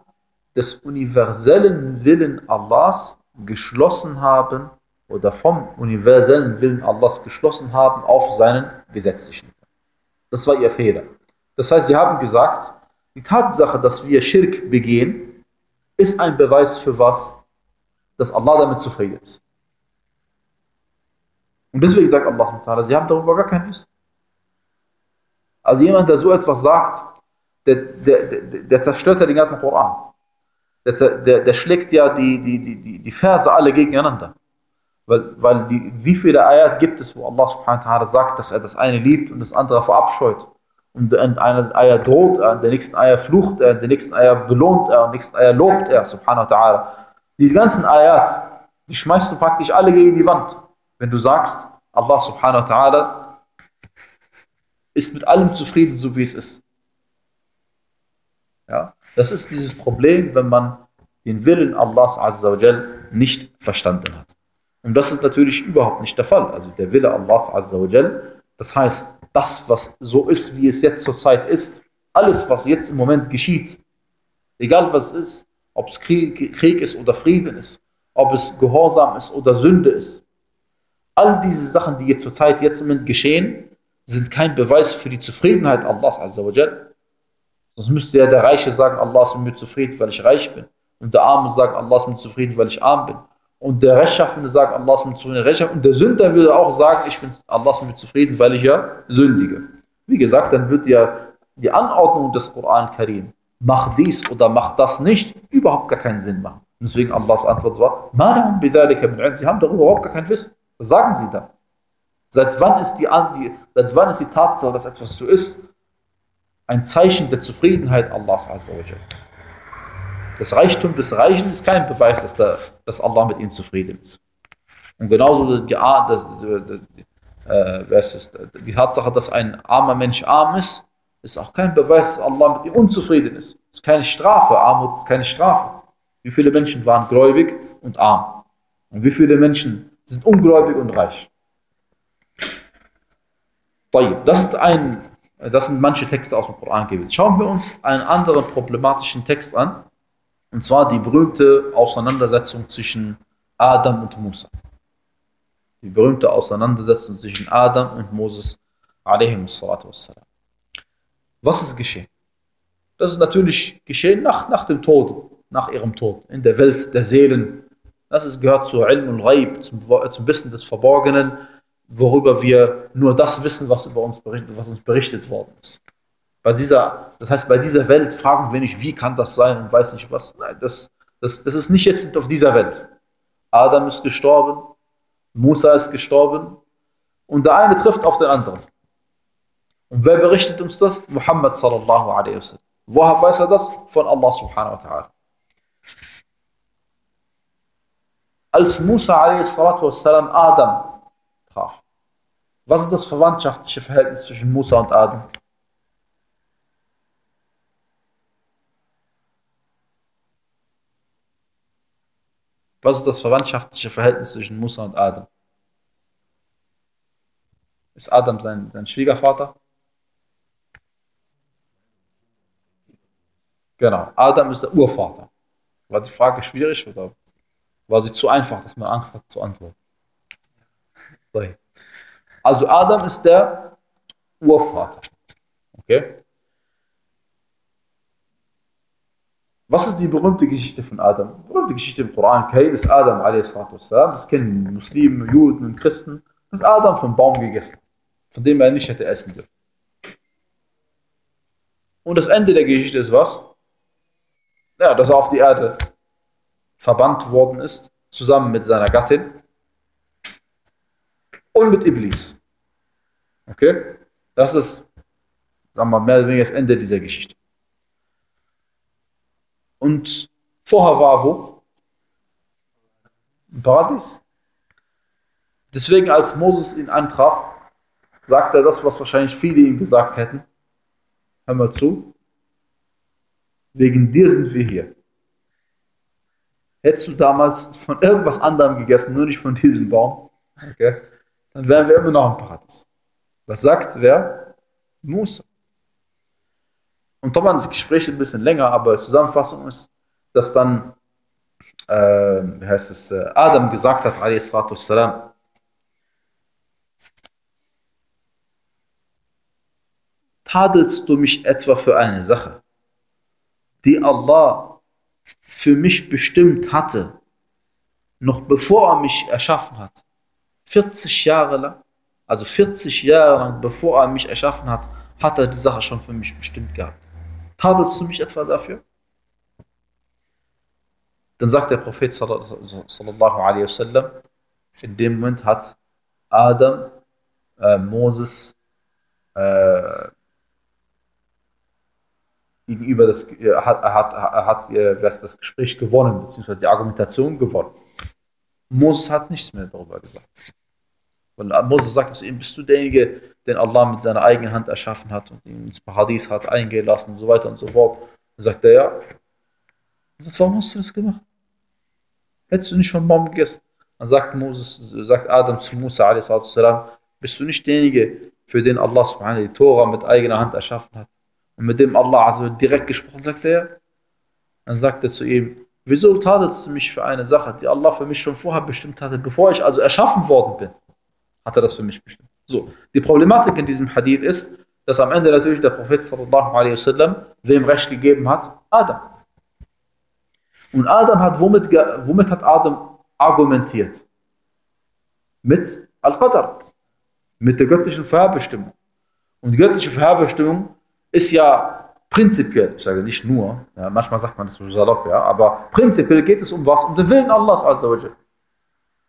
des universellen Willen Allahs geschlossen haben oder vom universellen Willen Allahs geschlossen haben auf seinen gesetzlichen. Das war ihr Fehler. Das heißt, sie haben gesagt, die Tatsache, dass wir Schirk begehen, ist ein Beweis für was? Dass Allah damit zufrieden ist. Und deswegen sagt Allah, sie haben darüber gar kein Wissen. Also jemand, der so etwas sagt, der, der, der, der zerstört ja den ganzen Koran. Der, der, der schlägt ja die, die, die, die Verse alle gegeneinander. Weil, weil die, wie viele Ayat gibt es, wo Allah subhanahu wa ta'ala sagt, dass er das eine liebt und das andere verabscheut. Und in einer Eier droht er, in der nächsten Eier flucht er, in der nächsten Eier belohnt er, in der nächsten Eier lobt er, subhanahu wa ta'ala. Diese ganzen Ayat, die schmeißt du praktisch alle gegen die Wand. Wenn du sagst, Allah subhanahu wa ta'ala ist mit allem zufrieden, so wie es ist. Ja, das ist dieses Problem, wenn man den Willen Allahs Azzawajal nicht verstanden hat. Und das ist natürlich überhaupt nicht der Fall. Also der Wille Allahs Azzawajal, das heißt, das, was so ist, wie es jetzt zurzeit ist, alles, was jetzt im Moment geschieht, egal was es ist, ob es Krieg, Krieg ist oder Frieden ist, ob es Gehorsam ist oder Sünde ist, all diese Sachen, die jetzt zurzeit jetzt im Moment geschehen, sind kein Beweis für die Zufriedenheit Allahs Azzawajal. Sonst müsste ja der Reiche sagen, Allah ist mit mir zufrieden, weil ich reich bin. Und der Arme sagt, Allah ist mit mir zufrieden, weil ich arm bin. Und der Rechtschaffende sagt, Allah ist mir zufrieden, Rechtschaffende. Und der Sünder würde auch sagen, ich bin Allah ist mir zufrieden, weil ich ja sündige. Wie gesagt, dann wird ja die Anordnung des Koran Karim, mach dies oder mach das nicht, überhaupt gar keinen Sinn machen. Deswegen Allahs Antwort war, Sie haben darüber überhaupt gar kein Wissen. Was sagen Sie da? Seit wann ist die, die, seit wann ist die Tatsache, dass etwas so ist, ein Zeichen der Zufriedenheit Allahs Azzawajal? Das Reichtum des Reichen ist kein Beweis, dass, der, dass Allah mit ihm zufrieden ist. Und genauso die, das, die, ist, die Tatsache, dass ein armer Mensch arm ist, ist auch kein Beweis, dass Allah mit ihm unzufrieden ist. Es ist keine Strafe. Armut ist keine Strafe. Wie viele Menschen waren gläubig und arm? Und wie viele Menschen sind ungläubig und reich? Das, ist ein, das sind manche Texte aus dem Koran gewesen. Schauen wir uns einen anderen problematischen Text an. Und zwar die berühmte Auseinandersetzung zwischen Adam und Musa. Die berühmte Auseinandersetzung zwischen Adam und Moses. Was ist geschehen? Das ist natürlich geschehen nach, nach dem Tod, nach ihrem Tod, in der Welt der Seelen. Das ist, gehört zu Ilm und Raib, zum, zum Wissen des Verborgenen worüber wir nur das wissen, was über uns berichtet, was uns berichtet worden ist. Bei dieser, das heißt, bei dieser Welt fragen wir nicht, wie kann das sein und weiß nicht was. Nein, das, das, das ist nicht jetzt auf dieser Welt. Adam ist gestorben, Musa ist gestorben und der eine trifft auf den anderen. Und wer berichtet uns das? Muhammad sallallahu alaihi wasallam. Woher weiß er das? Von Allah subhanahu wa ta'ala. Als Musa wassalam Adam traf. Was ist das verwandtschaftliche Verhältnis zwischen Musa und Adam? Was ist das verwandtschaftliche Verhältnis zwischen Musa und Adam? Ist Adam sein, sein Schwiegervater? Genau, Adam ist der Urvater. War die Frage schwierig oder war sie zu einfach, dass man Angst hat zu antworten? Also Adam ist der Urvater. Okay? Was ist die berühmte Geschichte von Adam? Die berühmte Geschichte im Koran Karim ist Adam a.s. Das kennen Muslimen, Juden und Christen. Das ist Adam vom Baum gegessen, von dem er nicht hätte essen dürfen. Und das Ende der Geschichte ist was? Ja, dass er auf die Erde verbannt worden ist, zusammen mit seiner Gattin und mit Iblis. Okay? Das ist, sagen wir mal, mehr oder weniger das Ende dieser Geschichte. Und vorher war wo? Im Paradies. Deswegen, als Moses ihn antraf, sagte er das, was wahrscheinlich viele ihm gesagt hätten. Hör mal zu. Wegen dir sind wir hier. Hättest du damals von irgendwas anderem gegessen, nur nicht von diesem Baum, okay, dann wären wir immer noch im Paradies. Das sagt wer? Musa. Und da waren sind Gespräche ein bisschen länger, aber Zusammenfassung ist, dass dann, äh, wie heißt es, äh, Adam gesagt hat, alayhi salatu wassalam, tadelst du mich etwa für eine Sache, die Allah für mich bestimmt hatte, noch bevor er mich erschaffen hat, 40 Jahre lang, also 40 Jahre lang, bevor er mich erschaffen hat, hat er die Sache schon für mich bestimmt gehabt. Tadelst du mich etwa dafür? Dann sagt der Prophet sallallahu alaihi wasallam, in dem Moment hat Adam äh, Moses äh, gegenüber das, äh, hat, hat, hat äh, das Gespräch gewonnen, beziehungsweise die Argumentation gewonnen. Moses hat nichts mehr darüber gesagt. Weil Moses sagt zu ihm, bist du derjenige, den Allah mit seiner eigenen Hand erschaffen hat und ihn ins Paradies hat eingehen lassen und so weiter und so fort. Dann sagt er, ja. Und sagt, warum hast du das gemacht? Hättest du nicht vom Baum gegessen? Dann sagt Moses, sagt Adam zu Musa, a.s. bist du nicht derjenige, für den Allah subhanahu die Tora mit eigener Hand erschaffen hat? Und mit dem Allah also direkt gesprochen, sagt er. Dann sagt er zu ihm, wieso tadelst du mich für eine Sache, die Allah für mich schon vorher bestimmt hatte, bevor ich also erschaffen worden bin? Hat er das für mich bestimmt. So, die Problematik in diesem Hadith ist, dass am Ende natürlich der Prophet sallallahu alaihi wasallam wem Recht gegeben hat? Adam. Und Adam hat, womit, womit hat Adam argumentiert? Mit Al-Qadr. Mit der göttlichen Vorherbestimmung. Und die göttliche Vorherbestimmung ist ja prinzipiell, ich sage nicht nur, ja, manchmal sagt man das so salopp, ja, aber prinzipiell geht es um was? Um den Willen Allahs Azzawajal.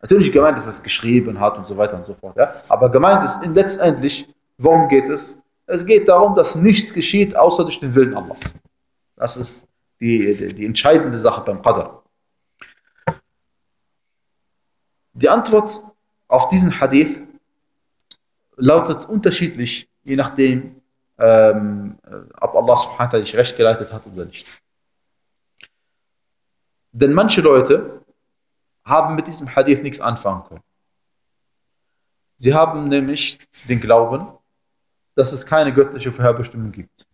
Natürlich gemeint dass es geschrieben hat und so weiter und so fort, ja, aber gemeint ist letztendlich, worum geht es? Es geht darum, dass nichts geschieht, außer durch den Willen Allahs. Das ist die, die, die entscheidende Sache beim Qadr. Die Antwort auf diesen Hadith lautet unterschiedlich, je nachdem, ähm, ob Allah subhanahu wa ta'ala dich recht geleitet hat oder nicht. Denn manche Leute haben mit diesem Hadith nichts anfangen können. Sie haben nämlich den Glauben, dass es keine göttliche Vorherbestimmung gibt.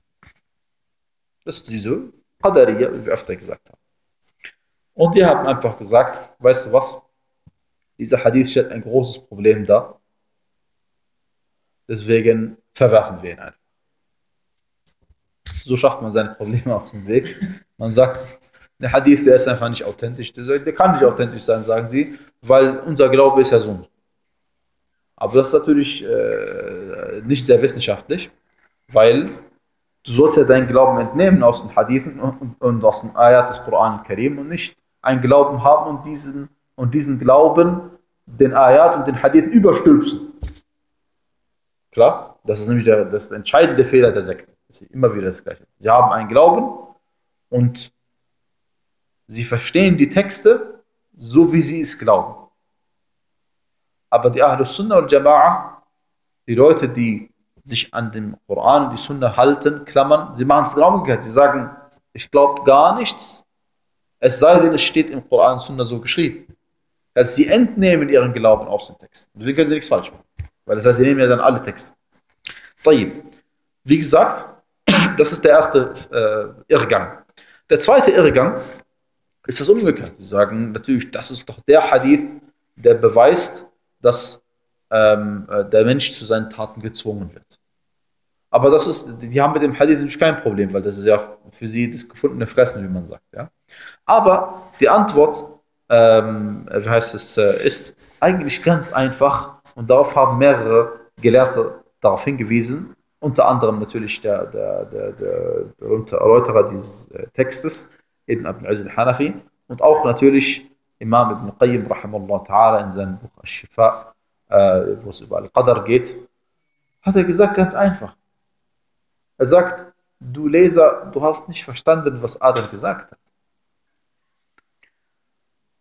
Das ist diese Qadariya, wie wir öfter gesagt haben. Und die haben einfach gesagt, weißt du was, dieser Hadith stellt ein großes Problem dar. Deswegen verwerfen wir ihn einfach. So schafft man seine Probleme auf dem Weg. Man sagt, der Hadith, der ist einfach nicht authentisch. Der kann nicht authentisch sein, sagen sie, weil unser Glaube ist ja so. Aber das ist natürlich äh, nicht sehr wissenschaftlich, weil du sollst ja deinen Glauben entnehmen aus den Hadithen und, und aus dem Ayat des Koran Karim und nicht einen Glauben haben und diesen, und diesen Glauben den Ayat und den Hadithen überstülpsen. Klar? Das ist nämlich der, das entscheidende Fehler der Sekte. Das ist immer wieder das Gleiche. Sie haben einen Glauben und sie verstehen die Texte so, wie sie es glauben. Aber die Ahlus Sunnah und Jama'a, die Leute, die sich an den Koran und die Sunna halten, klammern, sie machen es genau umgekehrt. Sie sagen, ich glaube gar nichts, es sei denn, es steht im Koran und Sunna so geschrieben. Also sie entnehmen ihren Glauben aus dem Text. Deswegen können sie nichts falsch machen. Weil das heißt, sie nehmen ja dann alle Texte. Wie gesagt, das ist der erste äh, Irrgang. Der zweite Irrgang ist das umgekehrt. Sie sagen natürlich, das ist doch der Hadith, der beweist, dass ähm, äh, der Mensch zu seinen Taten gezwungen wird. Aber das ist, die haben mit dem Hadith natürlich kein Problem, weil das ist ja für sie das gefundene Fressen, wie man sagt. Ja? Aber die Antwort, ähm, wie heißt es, äh, ist eigentlich ganz einfach und darauf haben mehrere Gelehrte darauf hingewiesen, unter anderem natürlich der, der, der, der berühmte Erläuterer dieses äh, Textes, Ibn Abd al-Aziz al-Hanafi, und auch natürlich Imam Ibn Qayyim, rahimahullah ta'ala, in seinem Buch Al-Shifa, äh, wo es über Al-Qadr geht, hat er gesagt, ganz einfach. Er sagt, du Leser, du hast nicht verstanden, was Adam gesagt hat.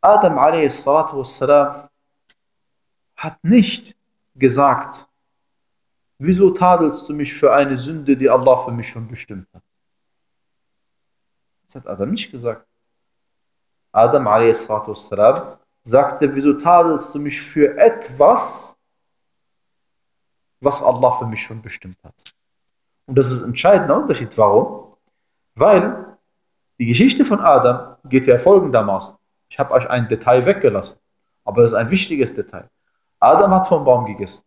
Adam a.s. hat nicht gesagt, Wieso tadelst du mich für eine Sünde, die Allah für mich schon bestimmt hat? Das hat Adam nicht gesagt. Adam a.s. sagte, wieso tadelst du mich für etwas, was Allah für mich schon bestimmt hat? Und das ist ein entscheidender Unterschied. Warum? Weil die Geschichte von Adam geht ja folgendermaßen. Ich habe euch ein Detail weggelassen. Aber das ist ein wichtiges Detail. Adam hat vom Baum gegessen.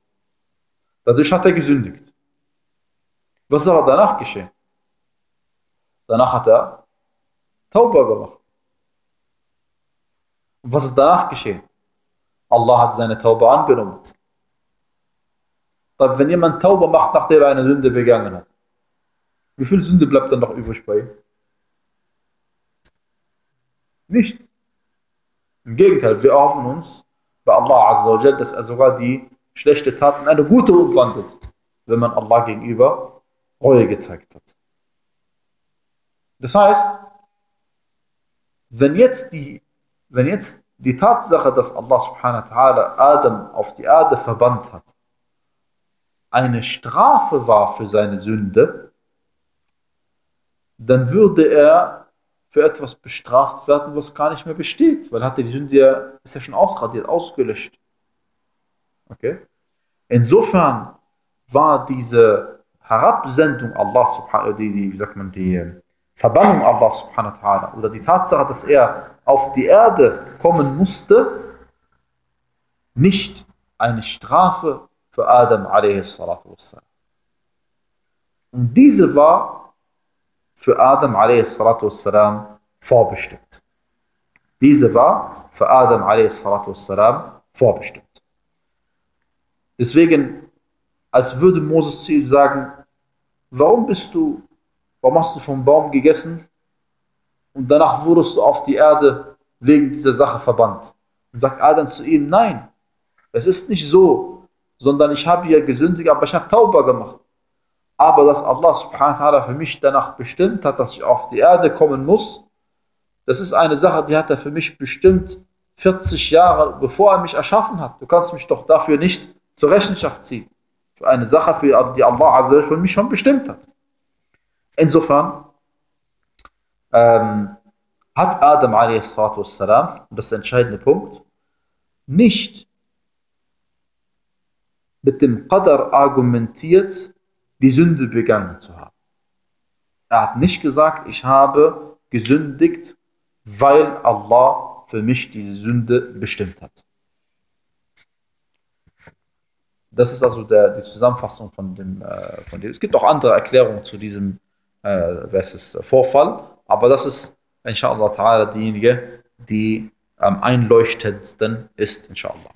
Dadurch hat er gesündigt. Was ist aber danach geschehen? Danach hat er Tauber gemacht. Was ist danach geschehen? Allah hat seine Taube angenommen. Wenn jemand Taube macht, nachdem er eine Sünde begangen hat, wie viel Sünde bleibt dann noch übrig bei ihm? Nicht. Im Gegenteil, wir hoffen uns bei Allah Azza dass er sogar die schlechte Taten eine gute umwandelt, wenn man Allah gegenüber Reue gezeigt hat. Das heißt, wenn jetzt die, wenn jetzt die Tatsache, dass Allah subhanahu wa ta'ala Adam auf die Erde verbannt hat, eine Strafe war für seine Sünde, dann würde er für etwas bestraft werden, was gar nicht mehr besteht, weil hat die Sünde ja, ist ja schon ausradiert, ausgelöscht. Okay? Insofern war diese Herabsendung Allah subhanahu die, die, wie sagt man, die Verbannung Allah subhanahu wa ta'ala oder die Tatsache, dass er auf die Erde kommen musste, nicht eine Strafe für Adam a.s. Und diese war für Adam a.s. vorbestimmt. Diese war für Adam a.s. vorbestimmt. Deswegen, als würde Moses zu ihm sagen, warum bist du, warum hast du vom Baum gegessen und danach wurdest du auf die Erde wegen dieser Sache verbannt? Und sagt Adam zu ihm, nein, es ist nicht so, sondern ich habe ja gesündigt, aber ich habe Tauber gemacht aber dass Allah subhanahu wa ta'ala für mich danach bestimmt hat, dass ich auf die Erde kommen muss, das ist eine Sache, die hat er für mich bestimmt 40 Jahre, bevor er mich erschaffen hat. Du kannst mich doch dafür nicht zur Rechenschaft ziehen. Für eine Sache, für die Allah für mich schon bestimmt hat. Insofern ähm, hat Adam a.s. das entscheidende Punkt, nicht mit dem Qadar argumentiert, die Sünde begangen zu haben. Er hat nicht gesagt, ich habe gesündigt, weil Allah für mich diese Sünde bestimmt hat. Das ist also der, die Zusammenfassung von dem, äh, von dem. Es gibt auch andere Erklärungen zu diesem äh, versus Vorfall, aber das ist, inshallah ta'ala, diejenige, die am einleuchtendsten ist, inshallah.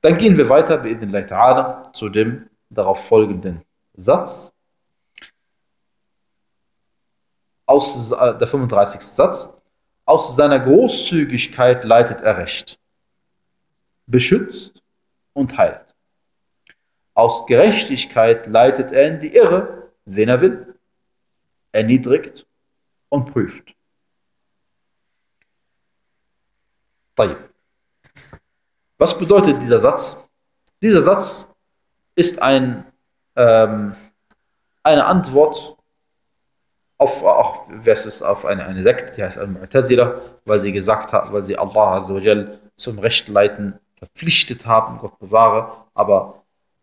Dann gehen wir weiter, ta'ala, zu dem darauf folgenden Satz aus äh, der 35. Satz. Aus seiner Großzügigkeit leitet er Recht, beschützt und heilt. Aus Gerechtigkeit leitet er in die Irre, wen er will, erniedrigt und prüft. Was bedeutet dieser Satz? Dieser Satz ist ein ähm, eine Antwort auf, auch versus auf eine, eine Sekte, die heißt Al-Mu'tazila, weil sie gesagt hat, weil sie Allah zum Rechtleiten verpflichtet haben, Gott bewahre, aber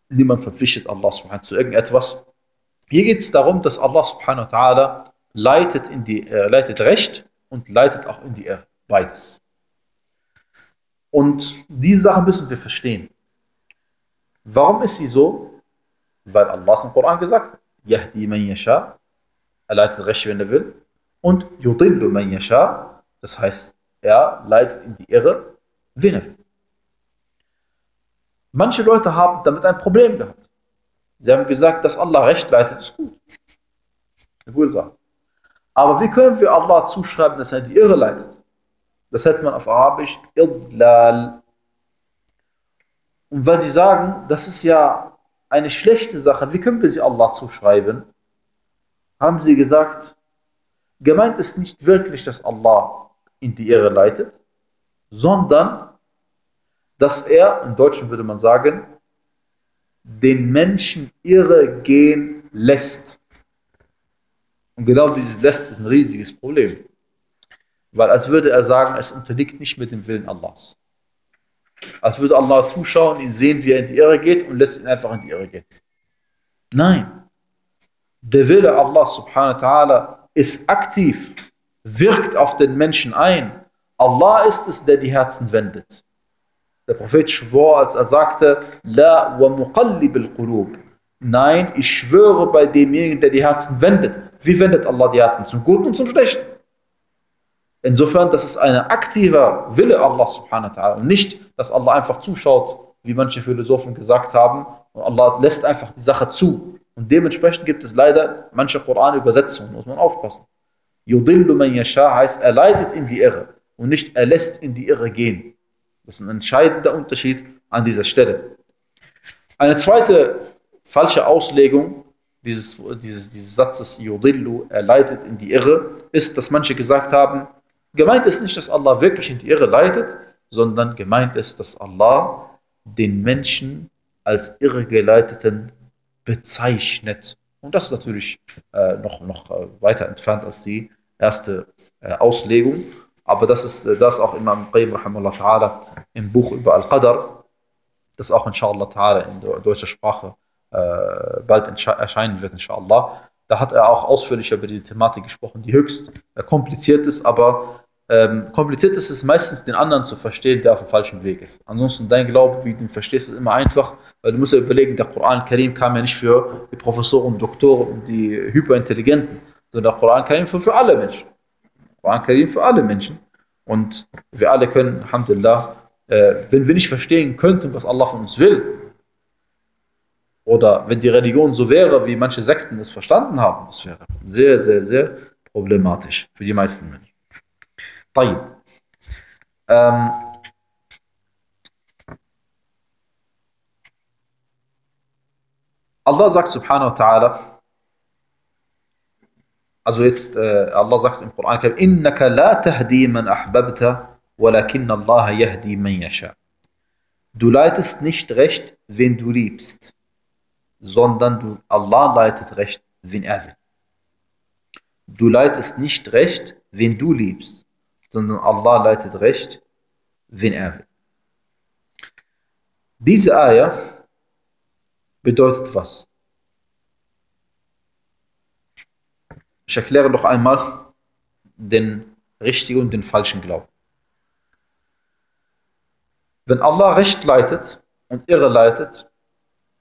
niemand verpflichtet Allah zu irgendetwas. Hier geht es darum, dass Allah subhanahu wa ta'ala leitet, äh, leitet Recht und leitet auch in die Irre. Beides. Und diese Sache müssen wir verstehen. Warum ist sie so? Weil Allah im Koran gesagt hat, Yahdi man yasha, er leitet recht, wenn er will, und yudillu man yasha, das heißt, er leitet in die Irre, wen er will. Manche Leute haben damit ein Problem gehabt. Sie haben gesagt, dass Allah recht leitet, ist gut. Sache. Aber wie können wir Allah zuschreiben, dass er die Irre leitet? Das hätte man auf Arabisch Idlal. Und weil sie sagen, das ist ja eine schlechte Sache, wie können wir sie Allah zuschreiben? Haben sie gesagt, gemeint ist nicht wirklich, dass Allah in die Irre leitet, sondern dass er, im Deutschen würde man sagen, den Menschen irre gehen lässt. Und genau dieses lässt ist ein riesiges Problem. Weil als würde er sagen, es unterliegt nicht mit dem Willen Allahs. Als würde Allah zuschauen, ihn sehen, wie er in die Irre geht und lässt ihn einfach in die Irre gehen. Nein. Der Wille Allah subhanahu wa ta'ala ist aktiv, wirkt auf den Menschen ein Allah ist es, der die Herzen wendet. Der Prophet schwor, als er sagte, La wa muqallib al-qulub. Nein, ich schwöre bei demjenigen, der die Herzen wendet. Wie wendet Allah die Herzen? Zum Guten und zum Schlechten. Insofern, das ist ein aktiver Wille Allah subhanahu wa ta'ala und nicht, dass Allah einfach zuschaut, wie manche Philosophen gesagt haben, und Allah lässt einfach die Sache zu. Und dementsprechend gibt es leider manche Koran-Übersetzungen, muss man aufpassen. Yudillu man yasha heißt, er leitet in die Irre und nicht er lässt in die Irre gehen. Das ist ein entscheidender Unterschied an dieser Stelle. Eine zweite falsche Auslegung dieses, dieses, dieses Satzes Yudillu, er leitet in die Irre, ist, dass manche gesagt haben, gemeint ist nicht, dass Allah wirklich in die Irre leitet, sondern gemeint ist, dass Allah den Menschen als Irregeleiteten bezeichnet. Und das ist natürlich äh, noch, noch äh, weiter entfernt als die erste äh, Auslegung. Aber das ist äh, das auch Imam Qayyim ta'ala im Buch über Al-Qadr, das auch inshallah ta'ala in deutscher Sprache äh, bald erscheinen wird, inshallah. Da hat er auch ausführlicher über die Thematik gesprochen, die höchst äh, kompliziert ist, aber ähm, kompliziert ist es meistens, den anderen zu verstehen, der auf dem falschen Weg ist. Ansonsten dein Glaube, wie du ihn verstehst, ist immer einfach, weil du musst ja überlegen, der Koran Karim kam ja nicht für die Professoren Doktoren und die Hyperintelligenten, sondern der Koran Karim für, für alle Menschen. Koran Karim für alle Menschen. Und wir alle können, Alhamdulillah, äh, wenn wir nicht verstehen könnten, was Allah von uns will, oder wenn die Religion so wäre, wie manche Sekten es verstanden haben, das wäre sehr, sehr, sehr problematisch für die meisten Menschen. طيب ähm, Allah sagt subhanahu wa ta'ala, also jetzt, äh, Allah sagt im Koran, innaka la tahdi man ahbabta, walakin Allah yahdi man yasha. Du leitest nicht recht, wen du liebst, sondern du, Allah leitet recht, wen er will. Du leitest nicht recht, wen du liebst, sondern Allah leitet recht, wen er will. Diese Ayah bedeutet was? Ich erkläre noch einmal den richtigen und den falschen Glauben. Wenn Allah Recht leitet und Irre leitet,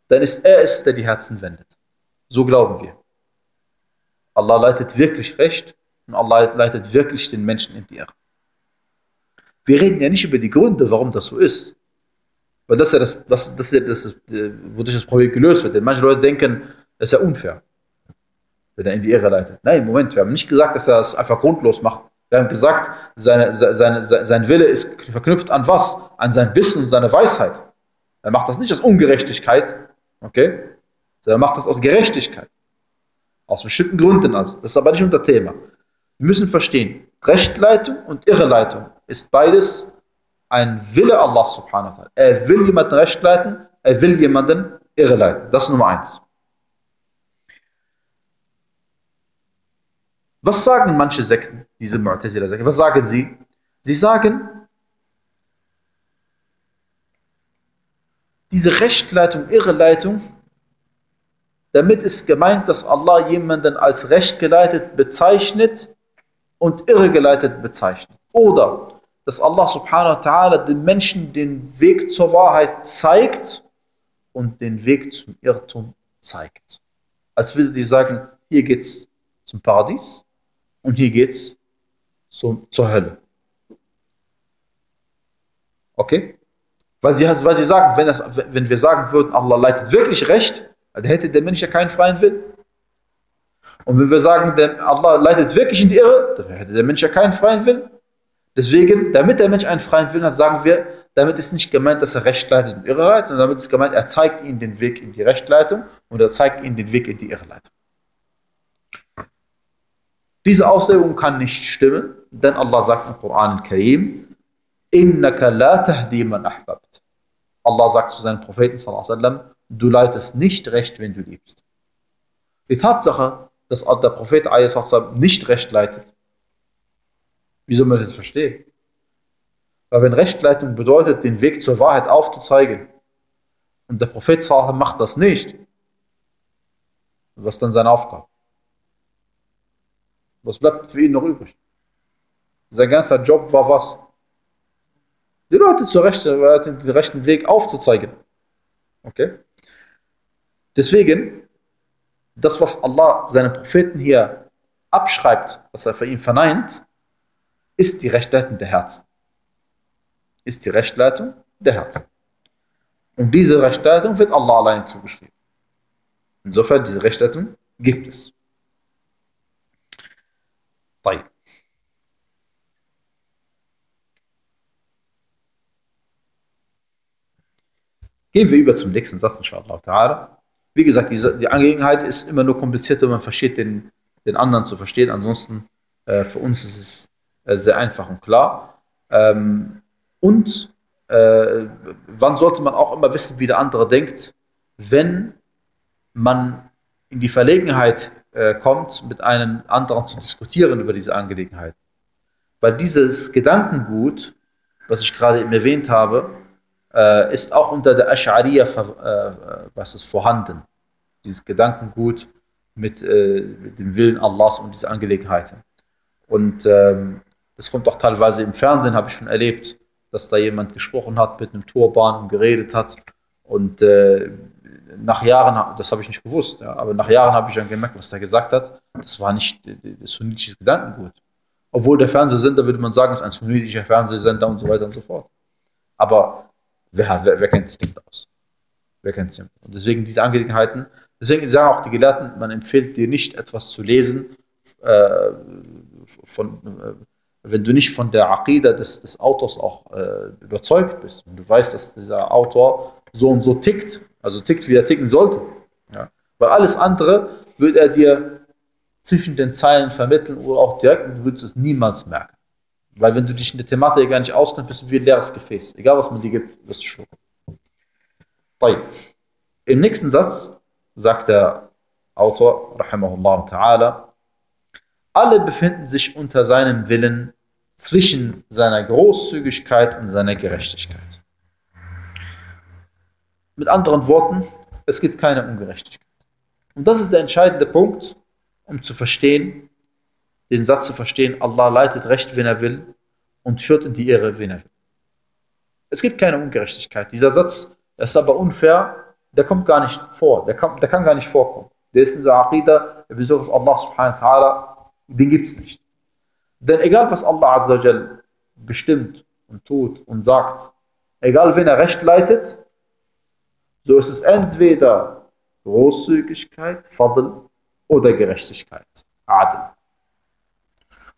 dann ist er es, der die Herzen wendet. So glauben wir. Allah leitet wirklich Recht und Allah leitet wirklich den Menschen in die Irre. Wir reden ja nicht über die Gründe, warum das so ist. Weil das ist ja das, das, das, ist das wodurch das Problem gelöst wird. Denn manche Leute denken, das ist ja unfair, wenn er in die Irre leitet. Nein, Moment, wir haben nicht gesagt, dass er das einfach grundlos macht. Wir haben gesagt, seine, seine, sein Wille ist verknüpft an was? An sein Wissen und seine Weisheit. Er macht das nicht aus Ungerechtigkeit, okay? Sondern er macht das aus Gerechtigkeit. Aus bestimmten Gründen also. Das ist aber nicht unser Thema. Wir müssen verstehen, Rechtleitung und Irreleitung ist beides ein Wille Allah subhanahu wa ta'ala. Er will jemanden recht leiten, er will jemanden irre leiten. Das ist Nummer eins. Was sagen manche Sekten, diese Mu'tazila-Sekten? Was sagen sie? Sie sagen, diese Rechtleitung, Irreleitung, damit ist gemeint, dass Allah jemanden als recht geleitet bezeichnet und irregeleitet bezeichnet. Oder dass Allah subhanahu wa ta'ala den Menschen den Weg zur Wahrheit zeigt und den Weg zum Irrtum zeigt. Als würde die sagen, hier geht's zum Paradies und hier geht's zum, zur Hölle. Okay? Weil sie, weil sie sagen, wenn, das, wenn wir sagen würden, Allah leitet wirklich recht, dann hätte der Mensch ja keinen freien Willen. Und wenn wir sagen, Allah leitet wirklich in die Irre, dann hätte der Mensch ja keinen freien Willen. Deswegen, damit der Mensch einen freien Willen hat, sagen wir, damit ist nicht gemeint, dass er Recht leitet und Irre leitet, sondern damit ist gemeint, er zeigt ihnen den Weg in die Rechtleitung und er zeigt ihnen den Weg in die Irreleitung. Diese Auslegung kann nicht stimmen, denn Allah sagt im Koran Karim, Innaka la tahdi man ahbabt. Allah sagt zu seinen Propheten, sallam, du leitest nicht recht, wenn du liebst. Die Tatsache, dass der Prophet nicht recht leitet, wie soll man das verstehen? Weil wenn Rechtleitung bedeutet, den Weg zur Wahrheit aufzuzeigen, und der Prophet macht das nicht, was ist dann seine Aufgabe? Was bleibt für ihn noch übrig? Sein ganzer Job war was? Die Leute zur rechten, den rechten Weg aufzuzeigen. Okay? Deswegen, das, was Allah seinen Propheten hier abschreibt, was er für ihn verneint, ist die Rechtleitung der Herzen. Ist die Rechtleitung der Herzen. Und diese Rechtleitung wird Allah allein zugeschrieben. Insofern, diese Rechtleitung gibt es. Bye. Gehen wir über zum nächsten Satz, inshallah ta'ala. Wie gesagt, die, die Angelegenheit ist immer nur kompliziert, wenn man versteht, den, den anderen zu verstehen. Ansonsten, äh, für uns ist es äh, sehr einfach und klar. Ähm, und äh, wann sollte man auch immer wissen, wie der andere denkt, wenn man in die Verlegenheit äh, kommt, mit einem anderen zu diskutieren über diese Angelegenheit. Weil dieses Gedankengut, was ich gerade eben erwähnt habe, äh, ist auch unter der Ash'ariya äh, ist vorhanden. Dieses Gedankengut mit, äh, mit, dem Willen Allahs und diese Angelegenheiten. Und ähm, das kommt auch teilweise im Fernsehen, habe ich schon erlebt, dass da jemand gesprochen hat mit einem Turban geredet hat. Und äh, nach Jahren, das habe ich nicht gewusst, ja, aber nach Jahren habe ich dann gemerkt, was er gesagt hat, das war nicht das sunnitische Gedankengut. Obwohl der Fernsehsender, würde man sagen, ist ein sunnitischer Fernsehsender und so weiter und so fort. Aber wer, wer, wer kennt sich damit aus? Wer kennt sich damit? Und deswegen diese Angelegenheiten, deswegen sagen auch die Gelehrten, man empfiehlt dir nicht etwas zu lesen, äh, von, äh, wenn du nicht von der Aqidah des, des Autors auch äh, überzeugt bist. Und du weißt, dass dieser Autor so und so tickt, also tickt, wie er ticken sollte. Ja. Weil alles andere würde er dir zwischen den Zeilen vermitteln oder auch direkt und du würdest es niemals merken. Weil wenn du dich in der Thematik gar nicht auskennst, bist du wie ein leeres Gefäß. Egal was man dir gibt, wirst du schlucken. Im nächsten Satz sagt der Autor, rahimahullah ta'ala, alle befinden sich unter seinem Willen zwischen seiner Großzügigkeit und seiner Gerechtigkeit. Mit anderen Worten, es gibt keine Ungerechtigkeit. Und das ist der entscheidende Punkt, um zu verstehen, den Satz zu verstehen, Allah leitet recht, wenn er will und führt in die Irre, wen er will. Es gibt keine Ungerechtigkeit. Dieser Satz ist aber unfair, der kommt gar nicht vor, der kann, der kann gar nicht vorkommen. Der ist in der Aqidah, der Besuch auf Allah subhanahu wa ta'ala, den gibt es nicht. Denn egal was Allah Azza bestimmt und tut und sagt, egal wen er recht leitet, so ist es entweder Großzügigkeit, Fadl oder Gerechtigkeit, Adel.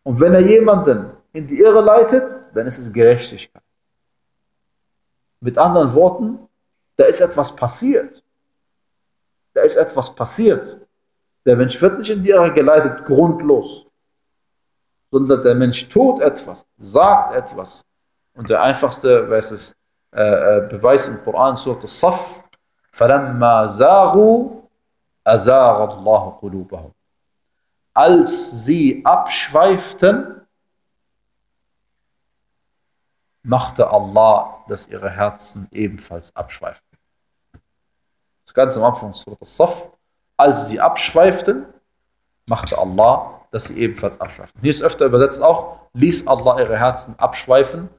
Und wenn er jemanden in die Irre leitet, dann ist es Gerechtigkeit. Mit anderen Worten, da ist etwas passiert. Da ist etwas passiert. Der Mensch wird nicht in die Irre geleitet, grundlos. Sondern der Mensch tut etwas, sagt etwas. Und der einfachste, weiß es, äh, äh, Beweis im Koran, Surat Saf, فَلَمَّا زَاغُوا أَزَاغَ اللَّهُ قُلُوبَهُمْ Als sie abschweiften, machte Allah, dass ihre Herzen ebenfalls abschweifen. Das Ganze am Anfang Surat As-Saf. Als sie abschweiften, machte Allah, dass sie ebenfalls abschweifen. Hier ist öfter übersetzt auch, ließ Allah ihre Herzen abschweifen.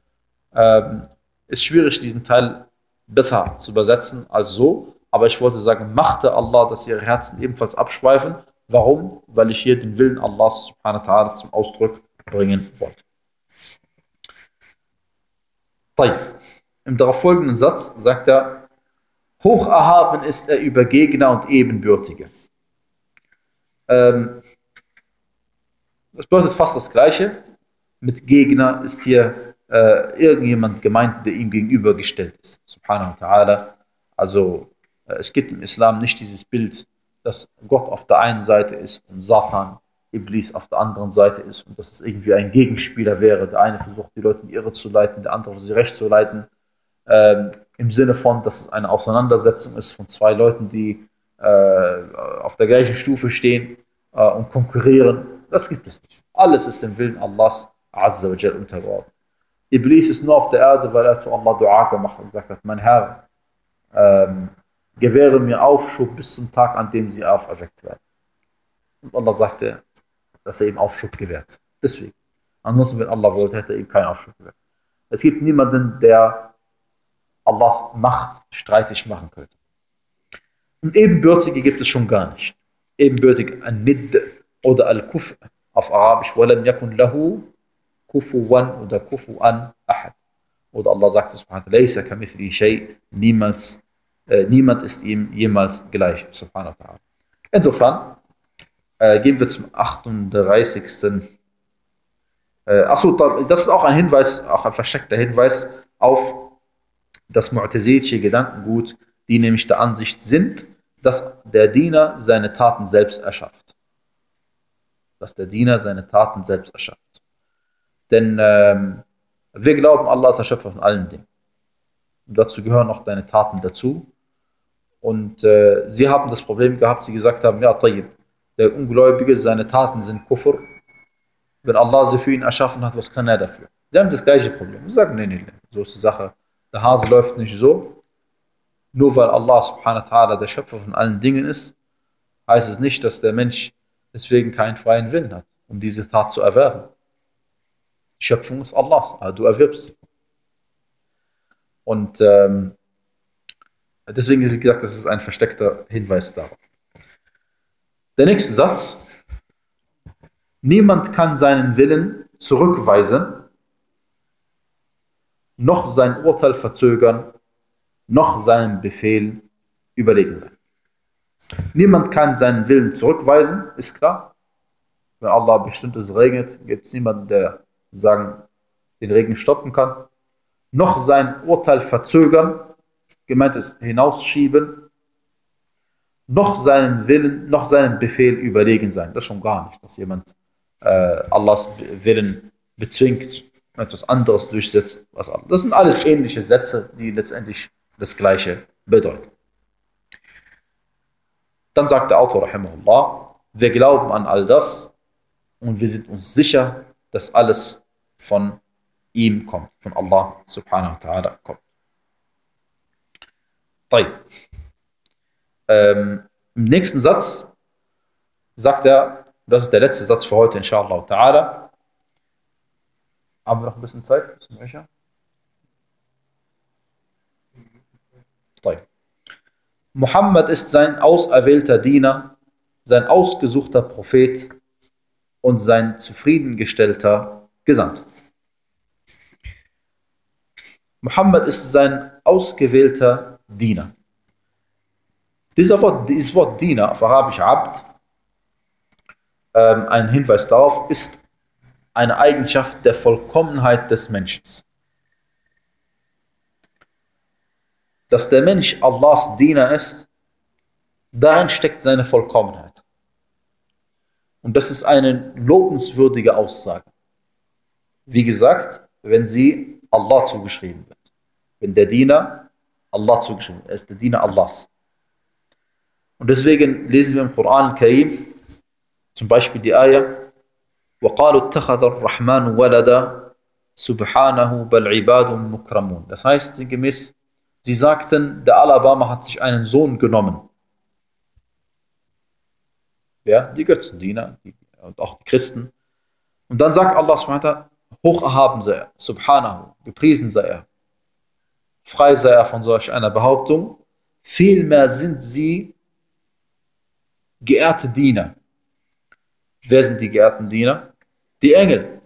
Ähm, ist schwierig, diesen Teil besser zu übersetzen als so. Aber ich wollte sagen, machte Allah, dass ihre Herzen ebenfalls abschweifen. Warum? Weil ich hier den Willen Allahs subhanahu wa zum Ausdruck bringen wollte. Im darauffolgenden Satz sagt er, hoch erhaben ist er über Gegner und Ebenbürtige. Ähm, das bedeutet fast das Gleiche. Mit Gegner ist hier äh, irgendjemand gemeint, der ihm gegenübergestellt ist. Subhanahu wa ta'ala. Also äh, es gibt im Islam nicht dieses Bild, dass Gott auf der einen Seite ist und Satan, Iblis auf der anderen Seite ist und dass es irgendwie ein Gegenspieler wäre. Der eine versucht, die Leute in die Irre zu leiten, der andere sie recht zu leiten. Ähm, Im Sinne von, dass es eine Auseinandersetzung ist von zwei Leuten, die äh, auf der gleichen Stufe stehen äh, und konkurrieren. Das gibt es nicht. Alles ist dem Willen Allahs Azza wa Jal untergeordnet. Iblis ist nur auf der Erde, weil er zu Allah Dua gemacht und gesagt hat, mein Herr, ähm, gewähre mir Aufschub bis zum Tag, an dem sie auferweckt werden. Und Allah sagte, dass er ihm Aufschub gewährt. Deswegen. Ansonsten, wenn Allah wollte, hätte er ihm keinen Aufschub gewährt. Es gibt niemanden, der Allahs Macht streitig machen könnte. Und ebenbürtige gibt es schon gar nicht. Ebenbürtig An-Nid oder Al-Kuf auf Arabisch. وَلَمْ يَكُنْ لَهُ Kufuwan oder Kufuan Ahad. Oder Allah sagte subhanahu wa ta'ala, shay, niemals, äh, niemand ist ihm jemals gleich, subhanahu wa ta'ala. Insofern äh, gehen wir zum 38. Äh, achso, das ist auch ein Hinweis, auch ein versteckter Hinweis auf das mu'tazilische Gedankengut, die nämlich der Ansicht sind, dass der Diener seine Taten selbst erschafft. Dass der Diener seine Taten selbst erschafft. Denn ähm, wir glauben, Allah ist der Schöpfer von allen Dingen. Und dazu gehören auch deine Taten dazu. Und äh, sie haben das Problem gehabt, sie gesagt haben, ja, Tayyib, der Ungläubige, seine Taten sind Kufr. Wenn Allah sie für ihn erschaffen hat, was kann er dafür? Sie haben das gleiche Problem. Sie sagen, nee, nee, nee, so ist die Sache. Der Hase läuft nicht so. Nur weil Allah subhanahu wa ta'ala der Schöpfer von allen Dingen ist, heißt es nicht, dass der Mensch deswegen keinen freien Willen hat, um diese Tat zu erwerben. Schöpfung ist Allahs, aber du erwirbst. Und ähm, deswegen wie gesagt, das ist ein versteckter Hinweis darauf. Der nächste Satz. Niemand kann seinen Willen zurückweisen, noch sein Urteil verzögern, noch seinem Befehl überlegen sein. Niemand kann seinen Willen zurückweisen, ist klar. Wenn Allah bestimmtes regnet, gibt es niemanden, der sagen, den Regen stoppen kann. Noch sein Urteil verzögern, gemeint ist hinausschieben, noch seinen Willen, noch seinem Befehl überlegen sein. Das schon gar nicht, dass jemand äh, Allahs Willen bezwingt, etwas anderes durchsetzt. Was das sind alles ähnliche Sätze, die letztendlich das Gleiche bedeuten. Dann sagt der Autor, wir glauben an all das und wir sind uns sicher, dass alles von ihm kommt, von Allah subhanahu wa ta'ala kommt. Ähm, Im nächsten Satz sagt er, das ist der letzte Satz für heute, inshallah ta'ala. Haben wir noch ein bisschen Zeit? Muhammad ist sein auserwählter Diener, sein ausgesuchter Prophet und sein zufriedengestellter Gesandt. Muhammad ist sein ausgewählter Diener. Dieser Wort, dieses Wort Diener auf Arabisch Abd, ähm, ein Hinweis darauf, ist eine Eigenschaft der Vollkommenheit des Menschen. dass der Mensch Allahs Diener ist, darin steckt seine Vollkommenheit. Und das ist eine lobenswürdige Aussage. Wie gesagt, wenn sie Allah zugeschrieben wird. Wenn der Diener Allah zugeschrieben wird. Er ist der Diener Allahs. Und deswegen lesen wir im Koran Karim zum Beispiel die Ayah وَقَالُوا اتَّخَذَ الرَّحْمَنُ وَلَدًا سُبْحَانَهُ بَلْ عِبَادٌ مُكْرَمُونَ Das heißt sinngemäß, Sie sagten, der Alabama hat sich einen Sohn genommen. Ja, die Götzendiener die, und auch die Christen. Und dann sagt Allah subhanahu hoch erhaben sei er, subhanahu, gepriesen sei er. Frei sei er von solch einer Behauptung. Vielmehr sind sie geehrte Diener. Wer sind die geehrten Diener? Die Engel.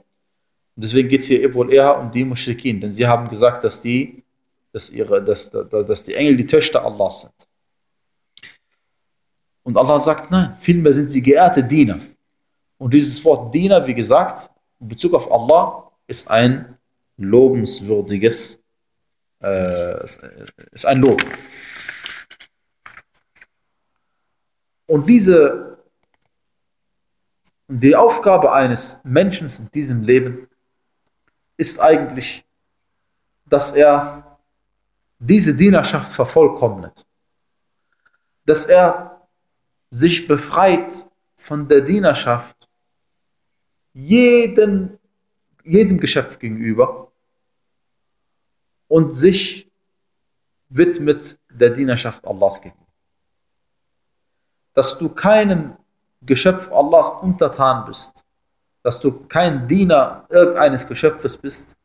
Und deswegen geht es hier wohl eher um die Mushrikin, denn sie haben gesagt, dass die dass, ihre, dass, dass die Engel die Töchter Allahs sind. Und Allah sagt, nein, vielmehr sind sie geehrte Diener. Und dieses Wort Diener, wie gesagt, in Bezug auf Allah, ist ein lobenswürdiges, äh, ist ein Lob. Und diese, die Aufgabe eines Menschen in diesem Leben ist eigentlich, dass er diese Dienerschaft vervollkommnet. Dass er sich befreit von der Dienerschaft jeden, jedem Geschöpf gegenüber und sich widmet der Dienerschaft Allahs gegenüber. Dass du keinem Geschöpf Allahs untertan bist, dass du kein Diener irgendeines Geschöpfes bist,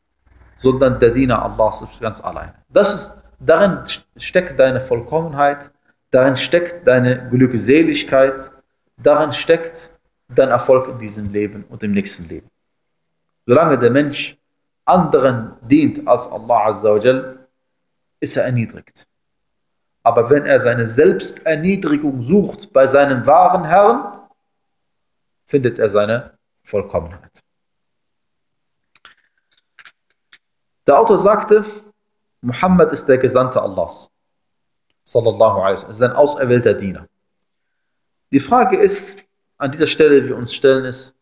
sondern der Diener Allahs ganz alleine. Das ist, darin steckt deine Vollkommenheit, darin steckt deine Glückseligkeit, darin steckt dein Erfolg in diesem Leben und im nächsten Leben. Solange der Mensch anderen dient als Allah Azza wa Jal, ist er erniedrigt. Aber wenn er seine Selbsterniedrigung sucht bei seinem wahren Herrn, findet er seine Vollkommenheit. Der Autor sagte, Muhammad ist der Gesandte Allahs. Sallallahu alaihi wasallam. ist ein auserwählter Diener. Die Frage ist, an dieser Stelle, wir uns stellen, ist,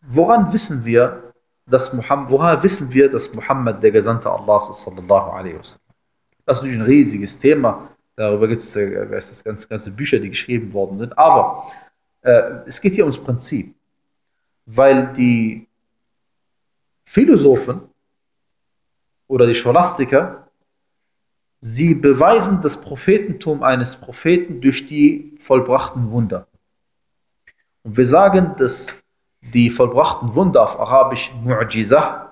woran wissen wir, dass Muhammad, woran wissen wir, dass Muhammad der Gesandte Allahs ist, sallallahu alaihi wasallam? Das ist natürlich ein riesiges Thema. Darüber gibt es, äh, es ganze, ganze Bücher, die geschrieben worden sind. Aber äh, es geht hier ums Prinzip. Weil die Philosophen oder die Scholastiker, sie beweisen das Prophetentum eines Propheten durch die vollbrachten Wunder. Und wir sagen, dass die vollbrachten Wunder auf Arabisch Mu'jizah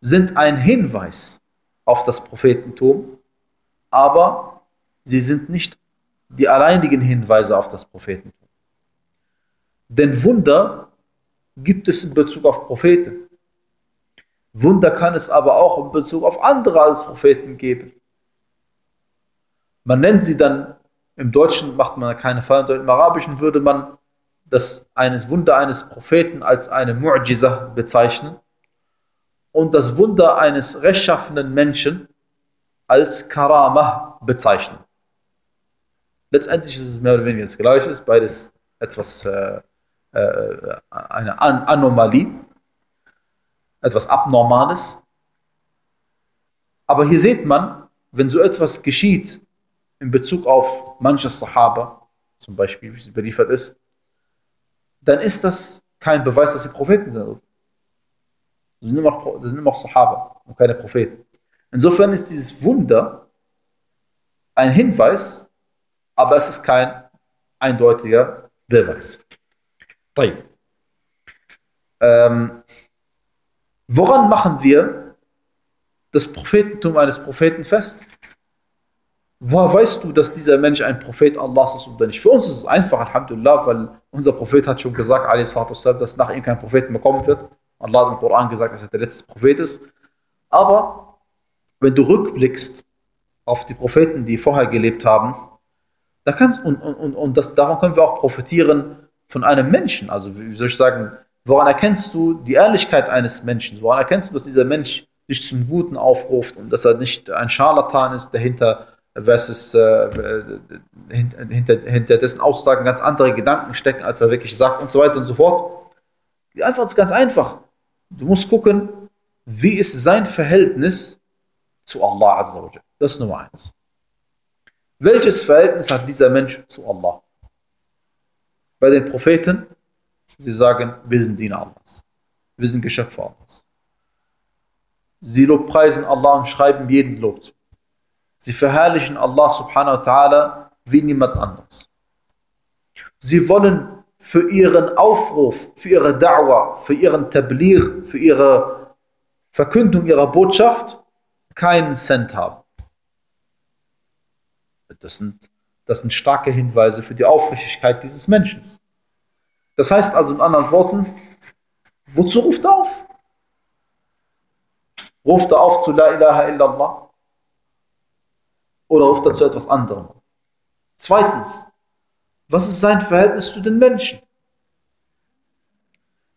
sind ein Hinweis auf das Prophetentum, aber sie sind nicht die alleinigen Hinweise auf das Prophetentum. Denn Wunder gibt es in Bezug auf Propheten. Wunder kann es aber auch in Bezug auf andere als Propheten geben. Man nennt sie dann, im Deutschen macht man keine Fall, im Arabischen würde man das eines Wunder eines Propheten als eine Mu'jiza bezeichnen und das Wunder eines rechtschaffenen Menschen als Karamah bezeichnen. Letztendlich ist es mehr oder weniger das Gleiche, ist beides etwas, äh, äh, eine An Anomalie, etwas Abnormales. Aber hier sieht man, wenn so etwas geschieht in Bezug auf manche Sahaba, zum Beispiel, wie es überliefert ist, dann ist das kein Beweis, dass sie Propheten sind. Das sind immer, das sind immer Sahaba und keine Propheten. Insofern ist dieses Wunder ein Hinweis, aber es ist kein eindeutiger Beweis. Ähm, woran machen wir das Prophetentum eines Propheten fest? Woher weißt du, dass dieser Mensch ein Prophet Allahs ist oder nicht? Für uns ist es einfach, Alhamdulillah, weil unser Prophet hat schon gesagt, dass nach ihm kein Prophet mehr kommen wird. Allah hat im Koran gesagt, dass er der letzte Prophet ist. Aber wenn du rückblickst auf die Propheten, die vorher gelebt haben, da kannst, und, und, und das, davon können wir auch profitieren von einem Menschen. Also, wie soll ich sagen, woran erkennst du die Ehrlichkeit eines Menschen? Woran erkennst du, dass dieser Mensch dich zum Guten aufruft und dass er nicht ein Scharlatan ist, der hinter, versus, äh, hinter, hinter, hinter dessen Aussagen ganz andere Gedanken stecken, als er wirklich sagt und so weiter und so fort? Die Antwort ist ganz einfach. Du musst gucken, wie ist sein Verhältnis zu Allah Azza wa Das ist Nummer eins. Welches Verhältnis hat dieser Mensch zu Allah? Bei den Propheten, sie sagen, wir sind Diener Allahs. Wir sind Geschöpfe Allahs. Sie lobpreisen Allah und schreiben jeden Lob zu. Sie verherrlichen Allah subhanahu wa ta'ala wie niemand anderes. Sie wollen für ihren Aufruf, für ihre Da'wah, für ihren Tablir, für ihre Verkündung ihrer Botschaft keinen Cent haben. Das sind, das sind starke Hinweise für die Aufrichtigkeit dieses Menschen. Das heißt also in anderen Worten, wozu ruft er auf? Ruft er auf zu La ilaha illallah? Oder ruft er zu etwas anderem? Zweitens, was ist sein Verhältnis zu den Menschen?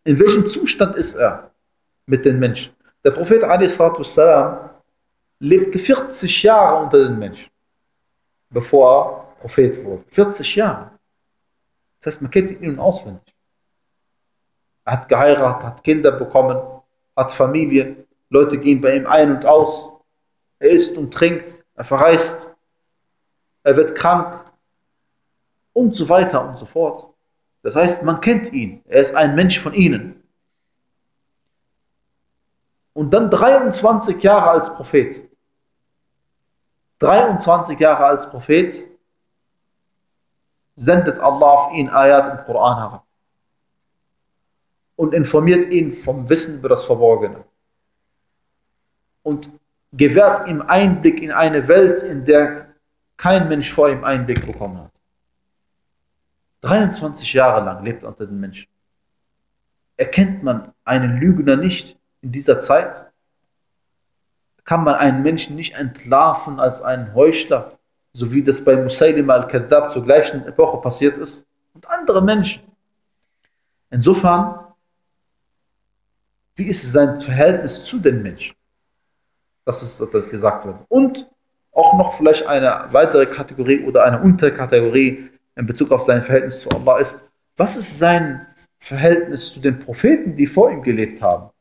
In welchem Zustand ist er mit den Menschen? Der Prophet a.s. lebte 40 Jahre unter den Menschen, bevor er Prophet wurde. 40 Jahre. Das heißt, man kennt ihn auswendig. Er hat geheiratet, hat Kinder bekommen, hat Familie, Leute gehen bei ihm ein und aus. Er isst und trinkt, er verreist, er wird krank, und so weiter und so fort. Das heißt, man kennt ihn. Er ist ein Mensch von ihnen. Und dann 23 Jahre als Prophet. 23 Jahre als Prophet sendet Allah auf ihn Ayat im Koran herab. und informiert ihn vom Wissen über das Verborgene. Und gewährt ihm Einblick in eine Welt, in der kein Mensch vor ihm Einblick bekommen hat. 23 Jahre lang lebt er unter den Menschen. Erkennt man einen Lügner nicht in dieser Zeit? Kann man einen Menschen nicht entlarven als einen Heuchler, so wie das bei Musaylim al-Kadhab zur gleichen Epoche passiert ist? Und andere Menschen. Insofern, wie ist sein Verhältnis zu den Menschen? Das ist, was gesagt wird. Und auch noch vielleicht eine weitere Kategorie oder eine Unterkategorie in Bezug auf sein Verhältnis zu Allah ist, was ist sein Verhältnis zu den Propheten, die vor ihm gelebt haben?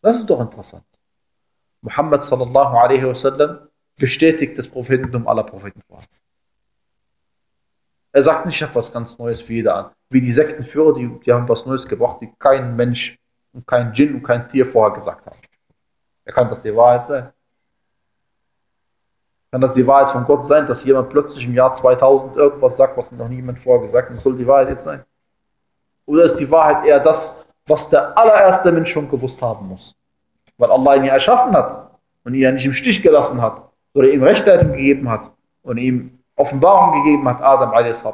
Das ist doch interessant. Muhammad sallallahu alaihi wasallam bestätigt das Prophetentum aller Propheten vor. Er sagt nicht, ich habe was ganz Neues wie jeder an. Wie die Sektenführer, die, die haben was Neues gebracht, die kein Mensch und kein Djinn und kein Tier vorher gesagt haben. Er kann das die Wahrheit sein. Kann das die Wahrheit von Gott sein, dass jemand plötzlich im Jahr 2000 irgendwas sagt, was noch niemand vorher gesagt hat? Das soll die Wahrheit jetzt sein? Oder ist die Wahrheit eher das, was der allererste Mensch schon gewusst haben muss? Weil Allah ihn ja erschaffen hat und ihn ja nicht im Stich gelassen hat oder ihm Rechtleitung gegeben hat und ihm Offenbarung gegeben hat, Adam a.s.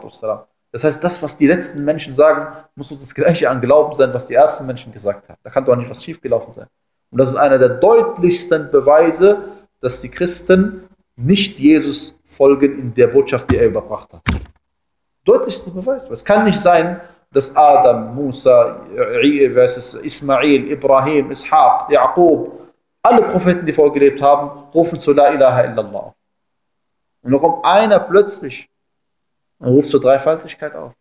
Das heißt, das, was die letzten Menschen sagen, muss uns das gleiche an Glauben sein, was die ersten Menschen gesagt haben. Da kann doch nicht was schiefgelaufen sein. Und das ist einer der deutlichsten Beweise, dass die Christen nicht Jesus folgen in der Botschaft, die er überbracht hat. Deutlichster Beweis. Es kann nicht sein, dass Adam, Musa, Ismail, Ibrahim, Ishaq, Jakob, alle Propheten, die vorgelebt haben, rufen zu La ilaha illallah. Und dann kommt einer plötzlich und ruft zur Dreifaltigkeit auf.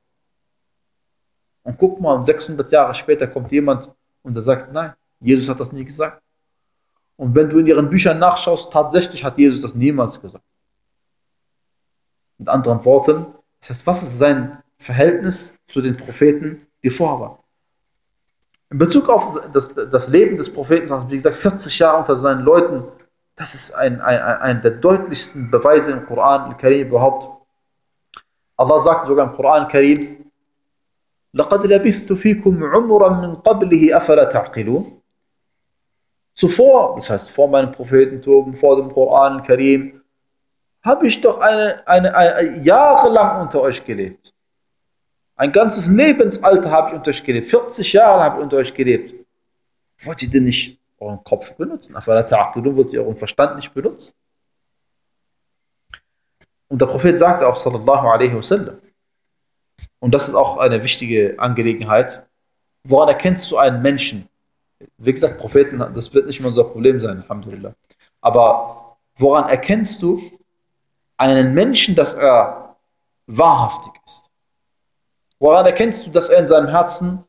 Und guck mal, 600 Jahre später kommt jemand und der sagt, nein, Jesus hat das nie gesagt. Und wenn du in ihren Büchern nachschaust, tatsächlich hat Jesus das niemals gesagt. Mit anderen Worten, das heißt, was ist sein Verhältnis zu den Propheten, die vorher waren? In Bezug auf das, das Leben des Propheten, wie gesagt, 40 Jahre unter seinen Leuten, das ist ein, ein, ein der deutlichsten Beweise im Koran, im Karim überhaupt. Allah sagt sogar im Koran Karim, لقد لبثت فيكم عمرا من قبله أفلا تعقلون Zuvor, das heißt vor meinem Prophetentum, vor dem Koran Karim, habe ich doch eine, eine, eine, jahrelang unter euch gelebt. Ein ganzes Lebensalter habe ich unter euch gelebt. 40 Jahre habe ich unter euch gelebt. Wollt ihr denn nicht euren Kopf benutzen? Wollt ihr euren Verstand nicht benutzen? Und der Prophet sagte auch, sallallahu alaihi wasallam, und das ist auch eine wichtige Angelegenheit, woran erkennst du einen Menschen, wie gesagt, Propheten, das wird nicht mehr unser Problem sein, Alhamdulillah. Aber woran erkennst du einen Menschen, dass er wahrhaftig ist? Woran erkennst du, dass er in seinem Herzen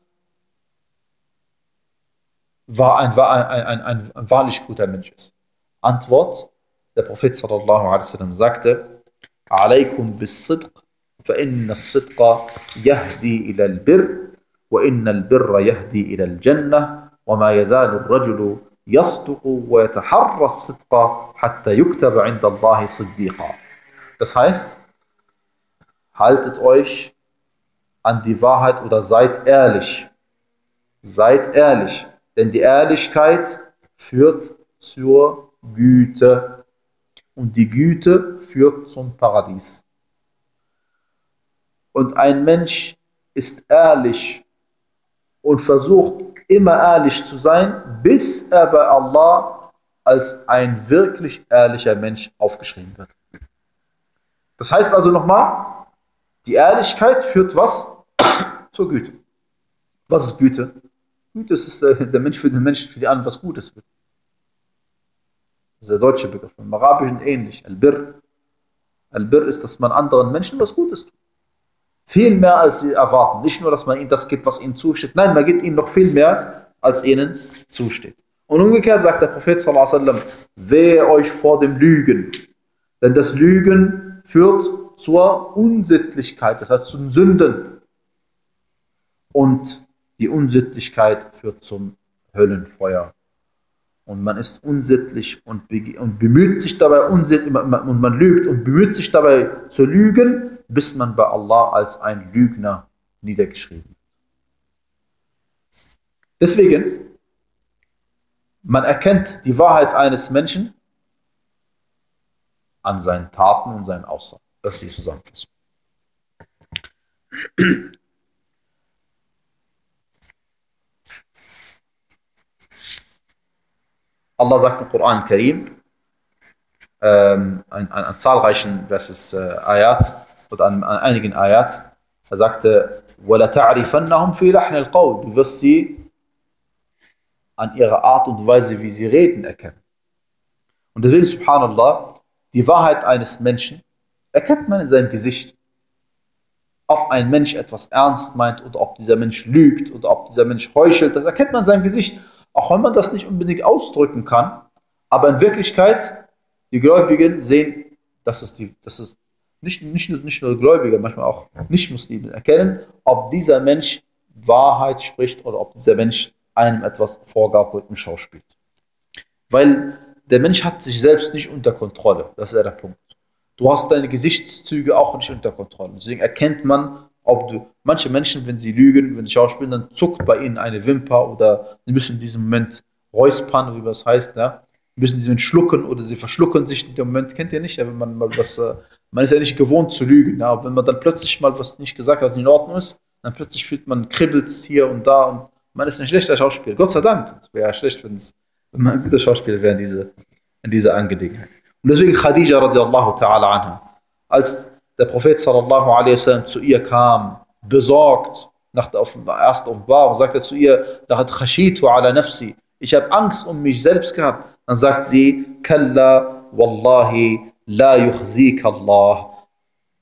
war ein, ein, ein, ein, ein wahrlich guter Mensch ist? Antwort, der Prophet sallallahu alaihi wasallam sagte, عليكم بالصدق فإن الصدق يهدي إلى البر وإن البر يهدي إلى الجنة وما يزال الرجل يصدق ويتحرى الصدق حتى يكتب عند الله صديقا. Das heißt, haltet euch an die Wahrheit oder seid ehrlich. Seid ehrlich, denn die Ehrlichkeit führt zur Güte und die Güte führt zum Paradies. Und ein Mensch ist ehrlich und versucht immer ehrlich zu sein, bis er bei Allah als ein wirklich ehrlicher Mensch aufgeschrieben wird. Das heißt also nochmal, die Ehrlichkeit führt was? Zur Güte. Was ist Güte? Güte ist, äh, der Mensch für den Menschen, für die anderen was Gutes wird. Das ist der deutsche Begriff. Im Arabischen ähnlich. Al-Bir. Al-Bir ist, dass man anderen Menschen was Gutes tut. Viel mehr als sie erwarten. Nicht nur, dass man ihnen das gibt, was ihnen zusteht. Nein, man gibt ihnen noch viel mehr, als ihnen zusteht. Und umgekehrt sagt der Prophet sallallahu alaihi wasallam, wehe euch vor dem Lügen. Denn das Lügen führt zur Unsittlichkeit, das heißt zu den Sünden. Und die Unsittlichkeit führt zum Höllenfeuer. Und man ist unsittlich und, bemüht sich dabei, und man lügt und bemüht sich dabei zu lügen, bis man bei Allah als ein Lügner niedergeschrieben wird. Deswegen, man erkennt die Wahrheit eines Menschen an seinen Taten und seinen Aussagen. Das ist die Zusammenfassung. Allah sagt im Koran Karim, ähm, an, an, an, zahlreichen Verses, äh, Ayat, oder an, an, einigen Ayat, er sagte, وَلَتَعْرِفَنَّهُمْ فِي لَحْنِ الْقَوْلِ Du wirst sie an ihrer Art und Weise, wie sie reden, erkennen. Und deswegen, subhanallah, die Wahrheit eines Menschen erkennt man in seinem Gesicht. Ob ein Mensch etwas ernst meint oder ob dieser Mensch lügt oder ob dieser Mensch heuchelt, das erkennt man in seinem Gesicht. Auch wenn man das nicht unbedingt ausdrücken kann. Aber in Wirklichkeit, die Gläubigen sehen, dass es, die, dass es nicht, nicht, nur, nicht nur Gläubige, manchmal auch Nicht-Muslime erkennen, ob dieser Mensch Wahrheit spricht oder ob dieser Mensch einem etwas vorgaukelt im Schauspiel. Weil der Mensch hat sich selbst nicht unter Kontrolle. Das ist ja der Punkt. Du hast deine Gesichtszüge auch nicht unter Kontrolle. Deswegen erkennt man, ob du, manche Menschen, wenn sie lügen, wenn sie schauspielen, dann zuckt bei ihnen eine Wimper oder sie müssen in diesem Moment räuspern, wie das heißt, ja. Müssen sie schlucken oder sie verschlucken sich in dem Moment. Kennt ihr nicht, ja, wenn man mal was, äh, man ist ja nicht gewohnt zu lügen, ja. Aber wenn man dann plötzlich mal was nicht gesagt hat, was nicht in Ordnung ist, dann plötzlich fühlt man Kribbels hier und da und man ist ein schlechter Schauspieler. Gott sei Dank. Es wäre ja schlecht, wenn man ein guter Schauspieler wäre in diese, in dieser Angelegenheit. Und deswegen Khadija radiallahu ta'ala anha, als der Prophet sallallahu alaihi wasallam zu ihr kam, besorgt, nach der ersten Offenbarung, sagt er zu ihr, khashitu ala nafsi, ich habe Angst um mich selbst gehabt. Dann sagt sie, wallahi la yukhzika Allah.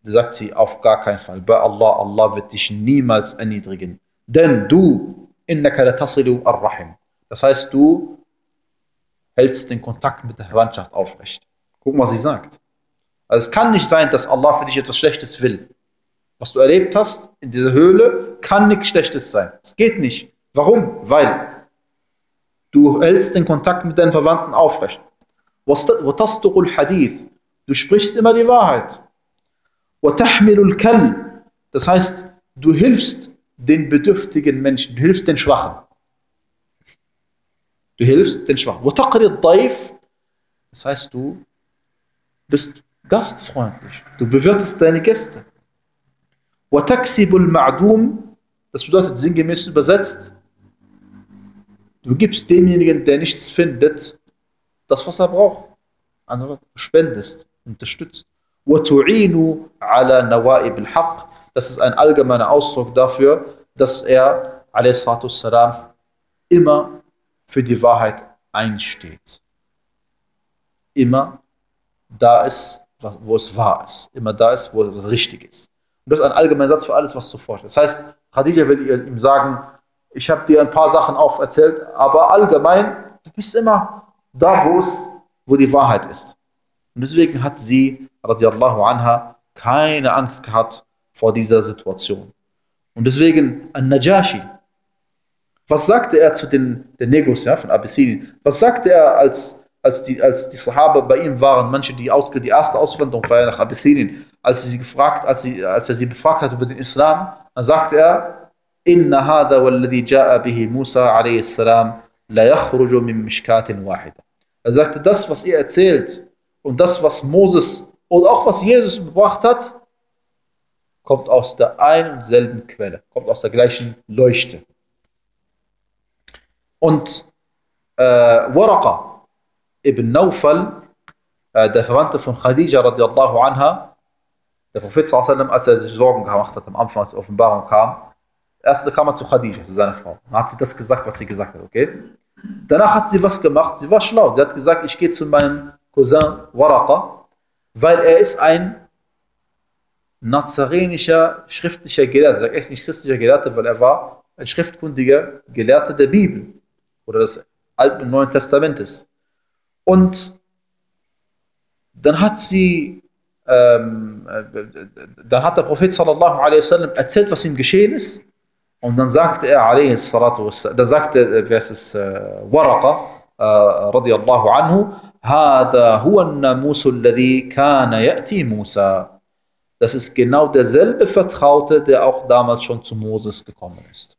Da sagt sie, auf gar keinen Fall. Bei Allah, Allah wird dich niemals erniedrigen. Denn du, innaka latasilu ar-rahim. Das heißt, du hältst den Kontakt mit der Verwandtschaft aufrecht. Guck mal, was sie sagt. Also es kann nicht sein, dass Allah für dich etwas Schlechtes will. Was du erlebt hast in dieser Höhle, kann nichts Schlechtes sein. Es geht nicht. Warum? Weil du hältst den Kontakt mit deinen Verwandten aufrecht. Du sprichst immer die Wahrheit. Das heißt, du hilfst den bedürftigen Menschen, du hilfst den Schwachen. Du hilfst den Schwachen. Das heißt, du bist gastfreundlich. Du bewirtest deine Gäste. Das bedeutet sinngemäß übersetzt, du gibst demjenigen, der nichts findet, das, was er braucht. Andere spendest, unterstützt. Das ist ein allgemeiner Ausdruck dafür, dass er salam, immer für die Wahrheit einsteht. Immer da ist, wo es wahr ist. Immer da ist, wo es richtig ist. Und das ist ein allgemeiner Satz für alles, was du vorstellst. Das heißt, Khadija will ihm sagen, ich habe dir ein paar Sachen auferzählt, aber allgemein, du bist immer da, wo es, wo die Wahrheit ist. Und deswegen hat sie, radiallahu anha, keine Angst gehabt vor dieser Situation. Und deswegen, An-Najashi, was sagte er zu den, den Negos ja, von Abyssinien? Was sagte er, als als die, als die Sahaba bei ihm waren, manche, die, aus, die erste Auswanderung war ja nach Abyssinien, als, sie gefragt, als, sie, als er sie befragt hat über den Islam, dann sagte er, Inna hada walladhi ja'a bihi Musa alayhi salam la yakhruju min mishkatin wahida. Er sagte, das, was ihr erzählt und das, was Moses und auch was Jesus gebracht hat, kommt aus der ein und selben Quelle, kommt aus der gleichen Leuchte. Und äh, Waraqa, ibn Naufal, äh, der Verwandte von Khadija radiallahu anha, der Prophet sallam, als er sich Sorgen gemacht hat am Anfang, als die Offenbarung kam, erst kam er zu Khadija, zu seiner Frau. Dann hat sie das gesagt, was sie gesagt hat, okay? Danach hat sie was gemacht, sie war schlau. Sie hat gesagt, ich gehe zu meinem Cousin Waraqa, weil er ist ein nazarenischer schriftlicher Gelehrter. Er ist nicht christlicher Gelehrter, weil er war ein schriftkundiger Gelehrter der Bibel oder des Alten und Neuen Testamentes. Und dann hat sie, ähm, dann hat der Prophet sallallahu alaihi wasallam erzählt, was ihm geschehen ist. Und dann sagte er, alaihi salatu wassalam, dann sagte, wer ist es, Waraqa, radiallahu anhu, هذا هو الناموس الذي كان يأتي موسى. Das ist genau derselbe Vertraute, der auch damals schon zu Moses gekommen ist.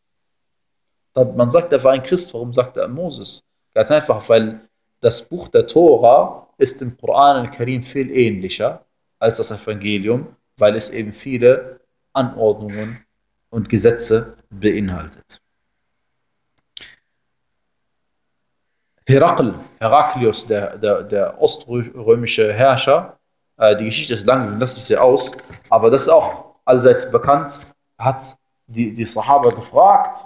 Man sagt, er war ein Christ. Warum sagt er Moses? Ganz einfach, weil das Buch der Tora ist im Koran al-Karim viel ähnlicher als das Evangelium, weil es eben viele Anordnungen und Gesetze beinhaltet. Herakl, Heraklius, der, der, der oströmische Herrscher, äh, die Geschichte ist lang, wir lassen sehr aus, aber das ist auch allseits bekannt, hat die, die Sahaba gefragt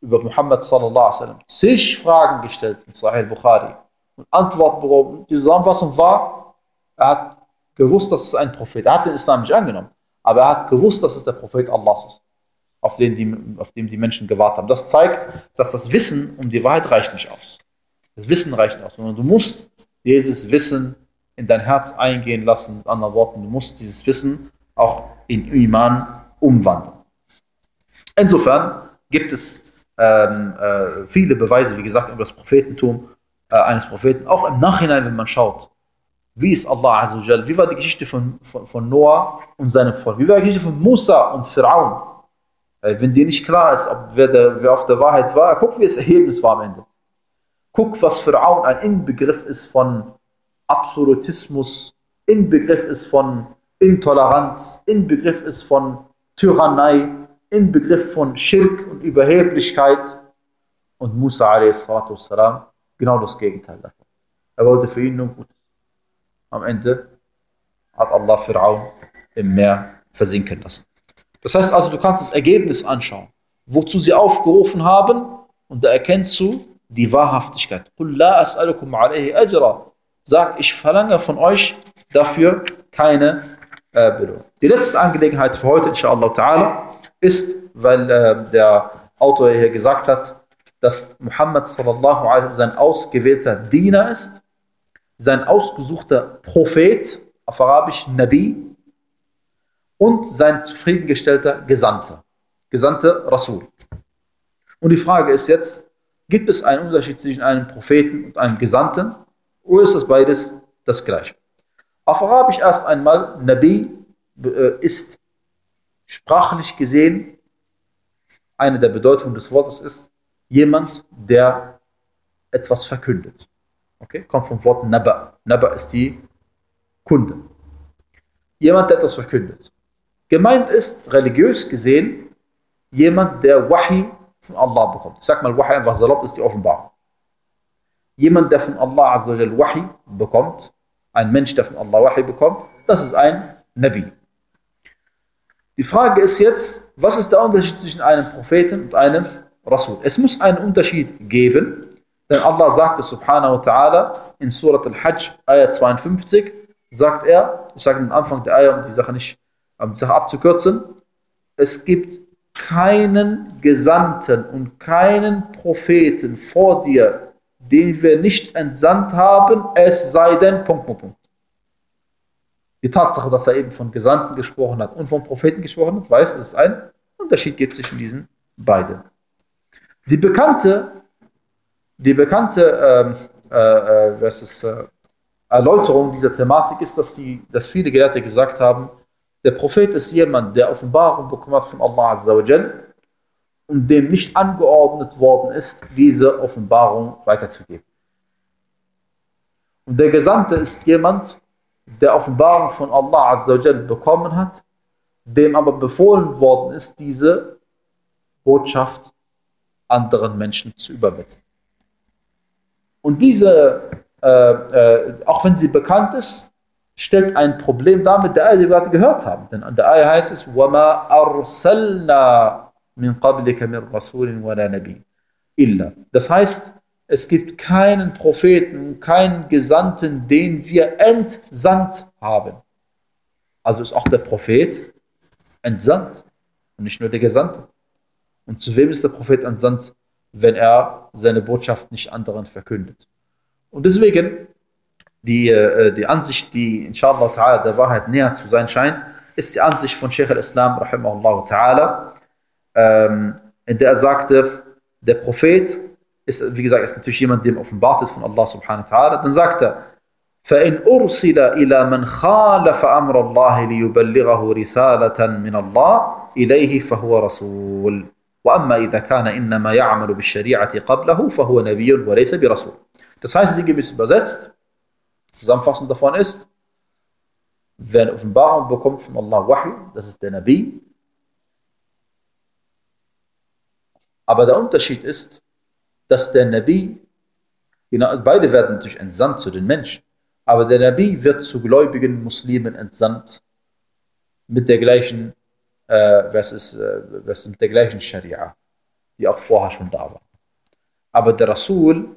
über Muhammad sallallahu alaihi wasallam, zig Fragen gestellt in Sahih Bukhari und Antworten bekommen. Die Zusammenfassung war, er hat gewusst, dass es ein Prophet, er hat den Islam nicht angenommen, aber er hat gewusst, dass es der Prophet Allahs ist, auf den die, auf den die Menschen gewartet haben. Das zeigt, dass das Wissen um die Wahrheit reicht nicht aus. Das Wissen reicht nicht aus, sondern du musst dieses Wissen in dein Herz eingehen lassen. Mit anderen Worten, du musst dieses Wissen auch in Iman umwandeln. Insofern gibt es ähm, äh, viele Beweise, wie gesagt, über das Prophetentum äh, eines Propheten. Auch im Nachhinein, wenn man schaut, wie ist Allah Azzawajal, wie war die Geschichte von, von, von Noah und seinem Volk, wie war die Geschichte von Musa und Pharaon. Äh, wenn dir nicht klar ist, ob wer, der, wer auf der Wahrheit war, guck, wie das Ergebnis war am Ende. Guck, was Pharaon ein Inbegriff ist von Absolutismus, Inbegriff ist von Intoleranz, Inbegriff ist von Tyrannei, Inbegriff von Schirk und Überheblichkeit. Und Musa a.s genau das Gegenteil davon. Er wollte für ihn nur gut. Am Ende hat Allah Pharaon im Meer versinken lassen. Das heißt also, du kannst das Ergebnis anschauen, wozu sie aufgerufen haben, und da erkennst du die Wahrhaftigkeit. قُلْ لَا أَسْأَلُكُمْ عَلَيْهِ أَجْرًا sagt, ich verlange von euch dafür keine äh, Belohnung. Die letzte Angelegenheit für heute, inshallah ta'ala, ist, weil äh, der Autor hier gesagt hat, dass Muhammad sallallahu alaihi sein ausgewählter Diener ist, sein ausgesuchter Prophet, auf Arabisch Nabi, und sein zufriedengestellter Gesandter, Gesandter Rasul. Und die Frage ist jetzt, gibt es einen Unterschied zwischen einem Propheten und einem Gesandten? Oder ist das beides das gleiche? Auf Arabisch erst einmal, Nabi äh, ist sprachlich gesehen, eine der Bedeutungen des Wortes ist jemand, der etwas verkündet. Okay? Kommt vom Wort Naba. Naba ist die Kunde. Jemand, der etwas verkündet. Gemeint ist, religiös gesehen, jemand, der Wahi von Allah bekommt. Ich sag mal, Wahi einfach salopp ist die Offenbarung jemand, der von Allah Azzawajal Wahi bekommt, ein Mensch, der von Allah Wahi bekommt, das ist ein Nabi. Die Frage ist jetzt, was ist der Unterschied zwischen einem Propheten und einem Rasul? Es muss einen Unterschied geben, denn Allah sagte subhanahu wa ta'ala in Surat al-Hajj, Ayah 52, sagt er, ich sage am Anfang der Ayah, um die Sache nicht um die Sache abzukürzen, es gibt keinen Gesandten und keinen Propheten vor dir, den wir nicht entsandt haben, es sei denn, Punkt, Punkt, Punkt. Die Tatsache, dass er eben von Gesandten gesprochen hat und von Propheten gesprochen hat, weiß, dass es einen Unterschied gibt zwischen diesen beiden. Die bekannte, die bekannte ähm, äh, äh, ist, äh, Erläuterung dieser Thematik ist, dass, die, dass viele Gelehrte gesagt haben, der Prophet ist jemand, der Offenbarung bekommen hat von Allah Azza wa und dem nicht angeordnet worden ist, diese Offenbarung weiterzugeben. Und der Gesandte ist jemand, der Offenbarung von Allah Azzawajal bekommen hat, dem aber befohlen worden ist, diese Botschaft anderen Menschen zu übermitteln. Und diese, äh, äh, auch wenn sie bekannt ist, stellt ein Problem dar mit der Ayah, die wir gerade gehört haben. Denn an der Ayah heißt es, وَمَا أَرْسَلْنَا min qablika min rasulin wala nabi illa. Das heißt, es gibt keinen Propheten, keinen Gesandten, den wir entsandt haben. Also ist auch der Prophet entsandt und nicht nur der Gesandte. Und zu wem ist der Prophet entsandt, wenn er seine Botschaft nicht anderen verkündet? Und deswegen die, äh, die Ansicht, die inshallah ta'ala der Wahrheit näher zu sein scheint, ist die Ansicht von Sheikh al-Islam rahimahullah ta'ala, ähm, in der er sagte, der Prophet ist, wie gesagt, ist natürlich jemand, dem offenbart ist von Allah subhanahu wa ta'ala. Dann sagt er, فإن أرسل إلى من خالف أمر الله ليبلغه رسالة من الله إليه فهو رسول وأما إذا كان إنما يعمل بالشريعة قبله فهو نبي وليس برسول. Das heißt, sinngemäß übersetzt, Zusammenfassung davon ist, wer eine Offenbarung bekommt von Allah Wahi, das ist der Nabi. Aber der Unterschied ist, dass der Nabi, genau, beide werden natürlich entsandt zu den Menschen, aber der Nabi wird zu gläubigen Muslimen entsandt mit der gleichen, äh, was ist, was mit der gleichen Scharia, die auch vorher schon da war. Aber der Rasul,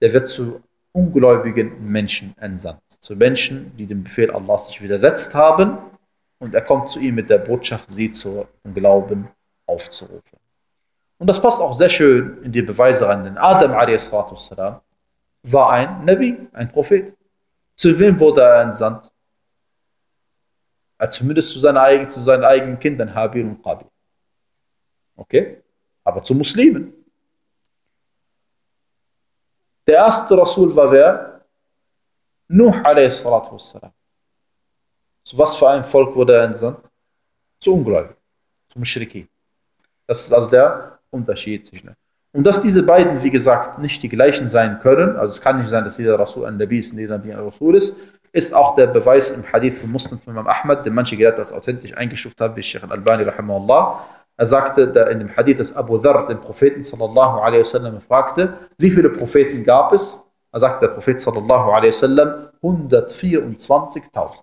der wird zu ungläubigen Menschen entsandt. Zu Menschen, die dem Befehl Allah sich widersetzt haben und er kommt zu ihnen mit der Botschaft, sie zum Glauben aufzurufen. Und das passt auch sehr schön in die Beweise rein, denn Adam a.s. war ein Nabi, ein Prophet. Zu wem wurde er entsandt? Zumindest zu, seiner eigenen, zu seinen eigenen Kindern, Habil und Qabil. Okay? Aber zu Muslimen. Der erste Rasul war wer? Nuh a.s. Zu was für einem Volk wurde er entsandt? Zu Ungläubigen, zu Mushrikin. Das ist also der Unterschied zwischen. Und dass diese beiden, wie gesagt, nicht die gleichen sein können, also es kann nicht sein, dass jeder Rasul ein Nabi ist und jeder Nabi ein Rasul ist, ist auch der Beweis im Hadith von Muslim von Imam Ahmad, den manche Gelehrte als authentisch eingestuft haben, wie Sheikh al-Albani rahimahullah. Er sagte da in dem Hadith, dass Abu Dharr den Propheten sallallahu alaihi wasallam fragte, wie viele Propheten gab es? Er sagte der Prophet sallallahu alaihi wasallam 124.000.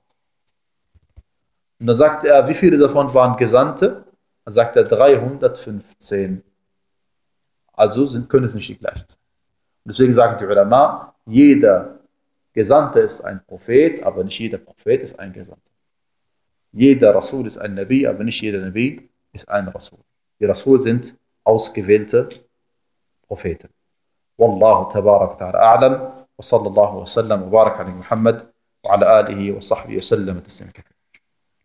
Und dann sagte er, wie viele davon waren Gesandte? Er sagte 315. Also sind, können es nicht die gleichen sein. Und deswegen sagen die Ulama, jeder Gesandte ist ein Prophet, aber nicht jeder Prophet ist ein Gesandter. Jeder Rasul ist ein Nabi, aber nicht jeder Nabi ist ein Rasul. Die Rasul sind ausgewählte Propheten. والله تبارك وتعالى أعلم وصلى الله وسلم وبارك على محمد وعلى آله وصحبه وسلم تسليما كثيرا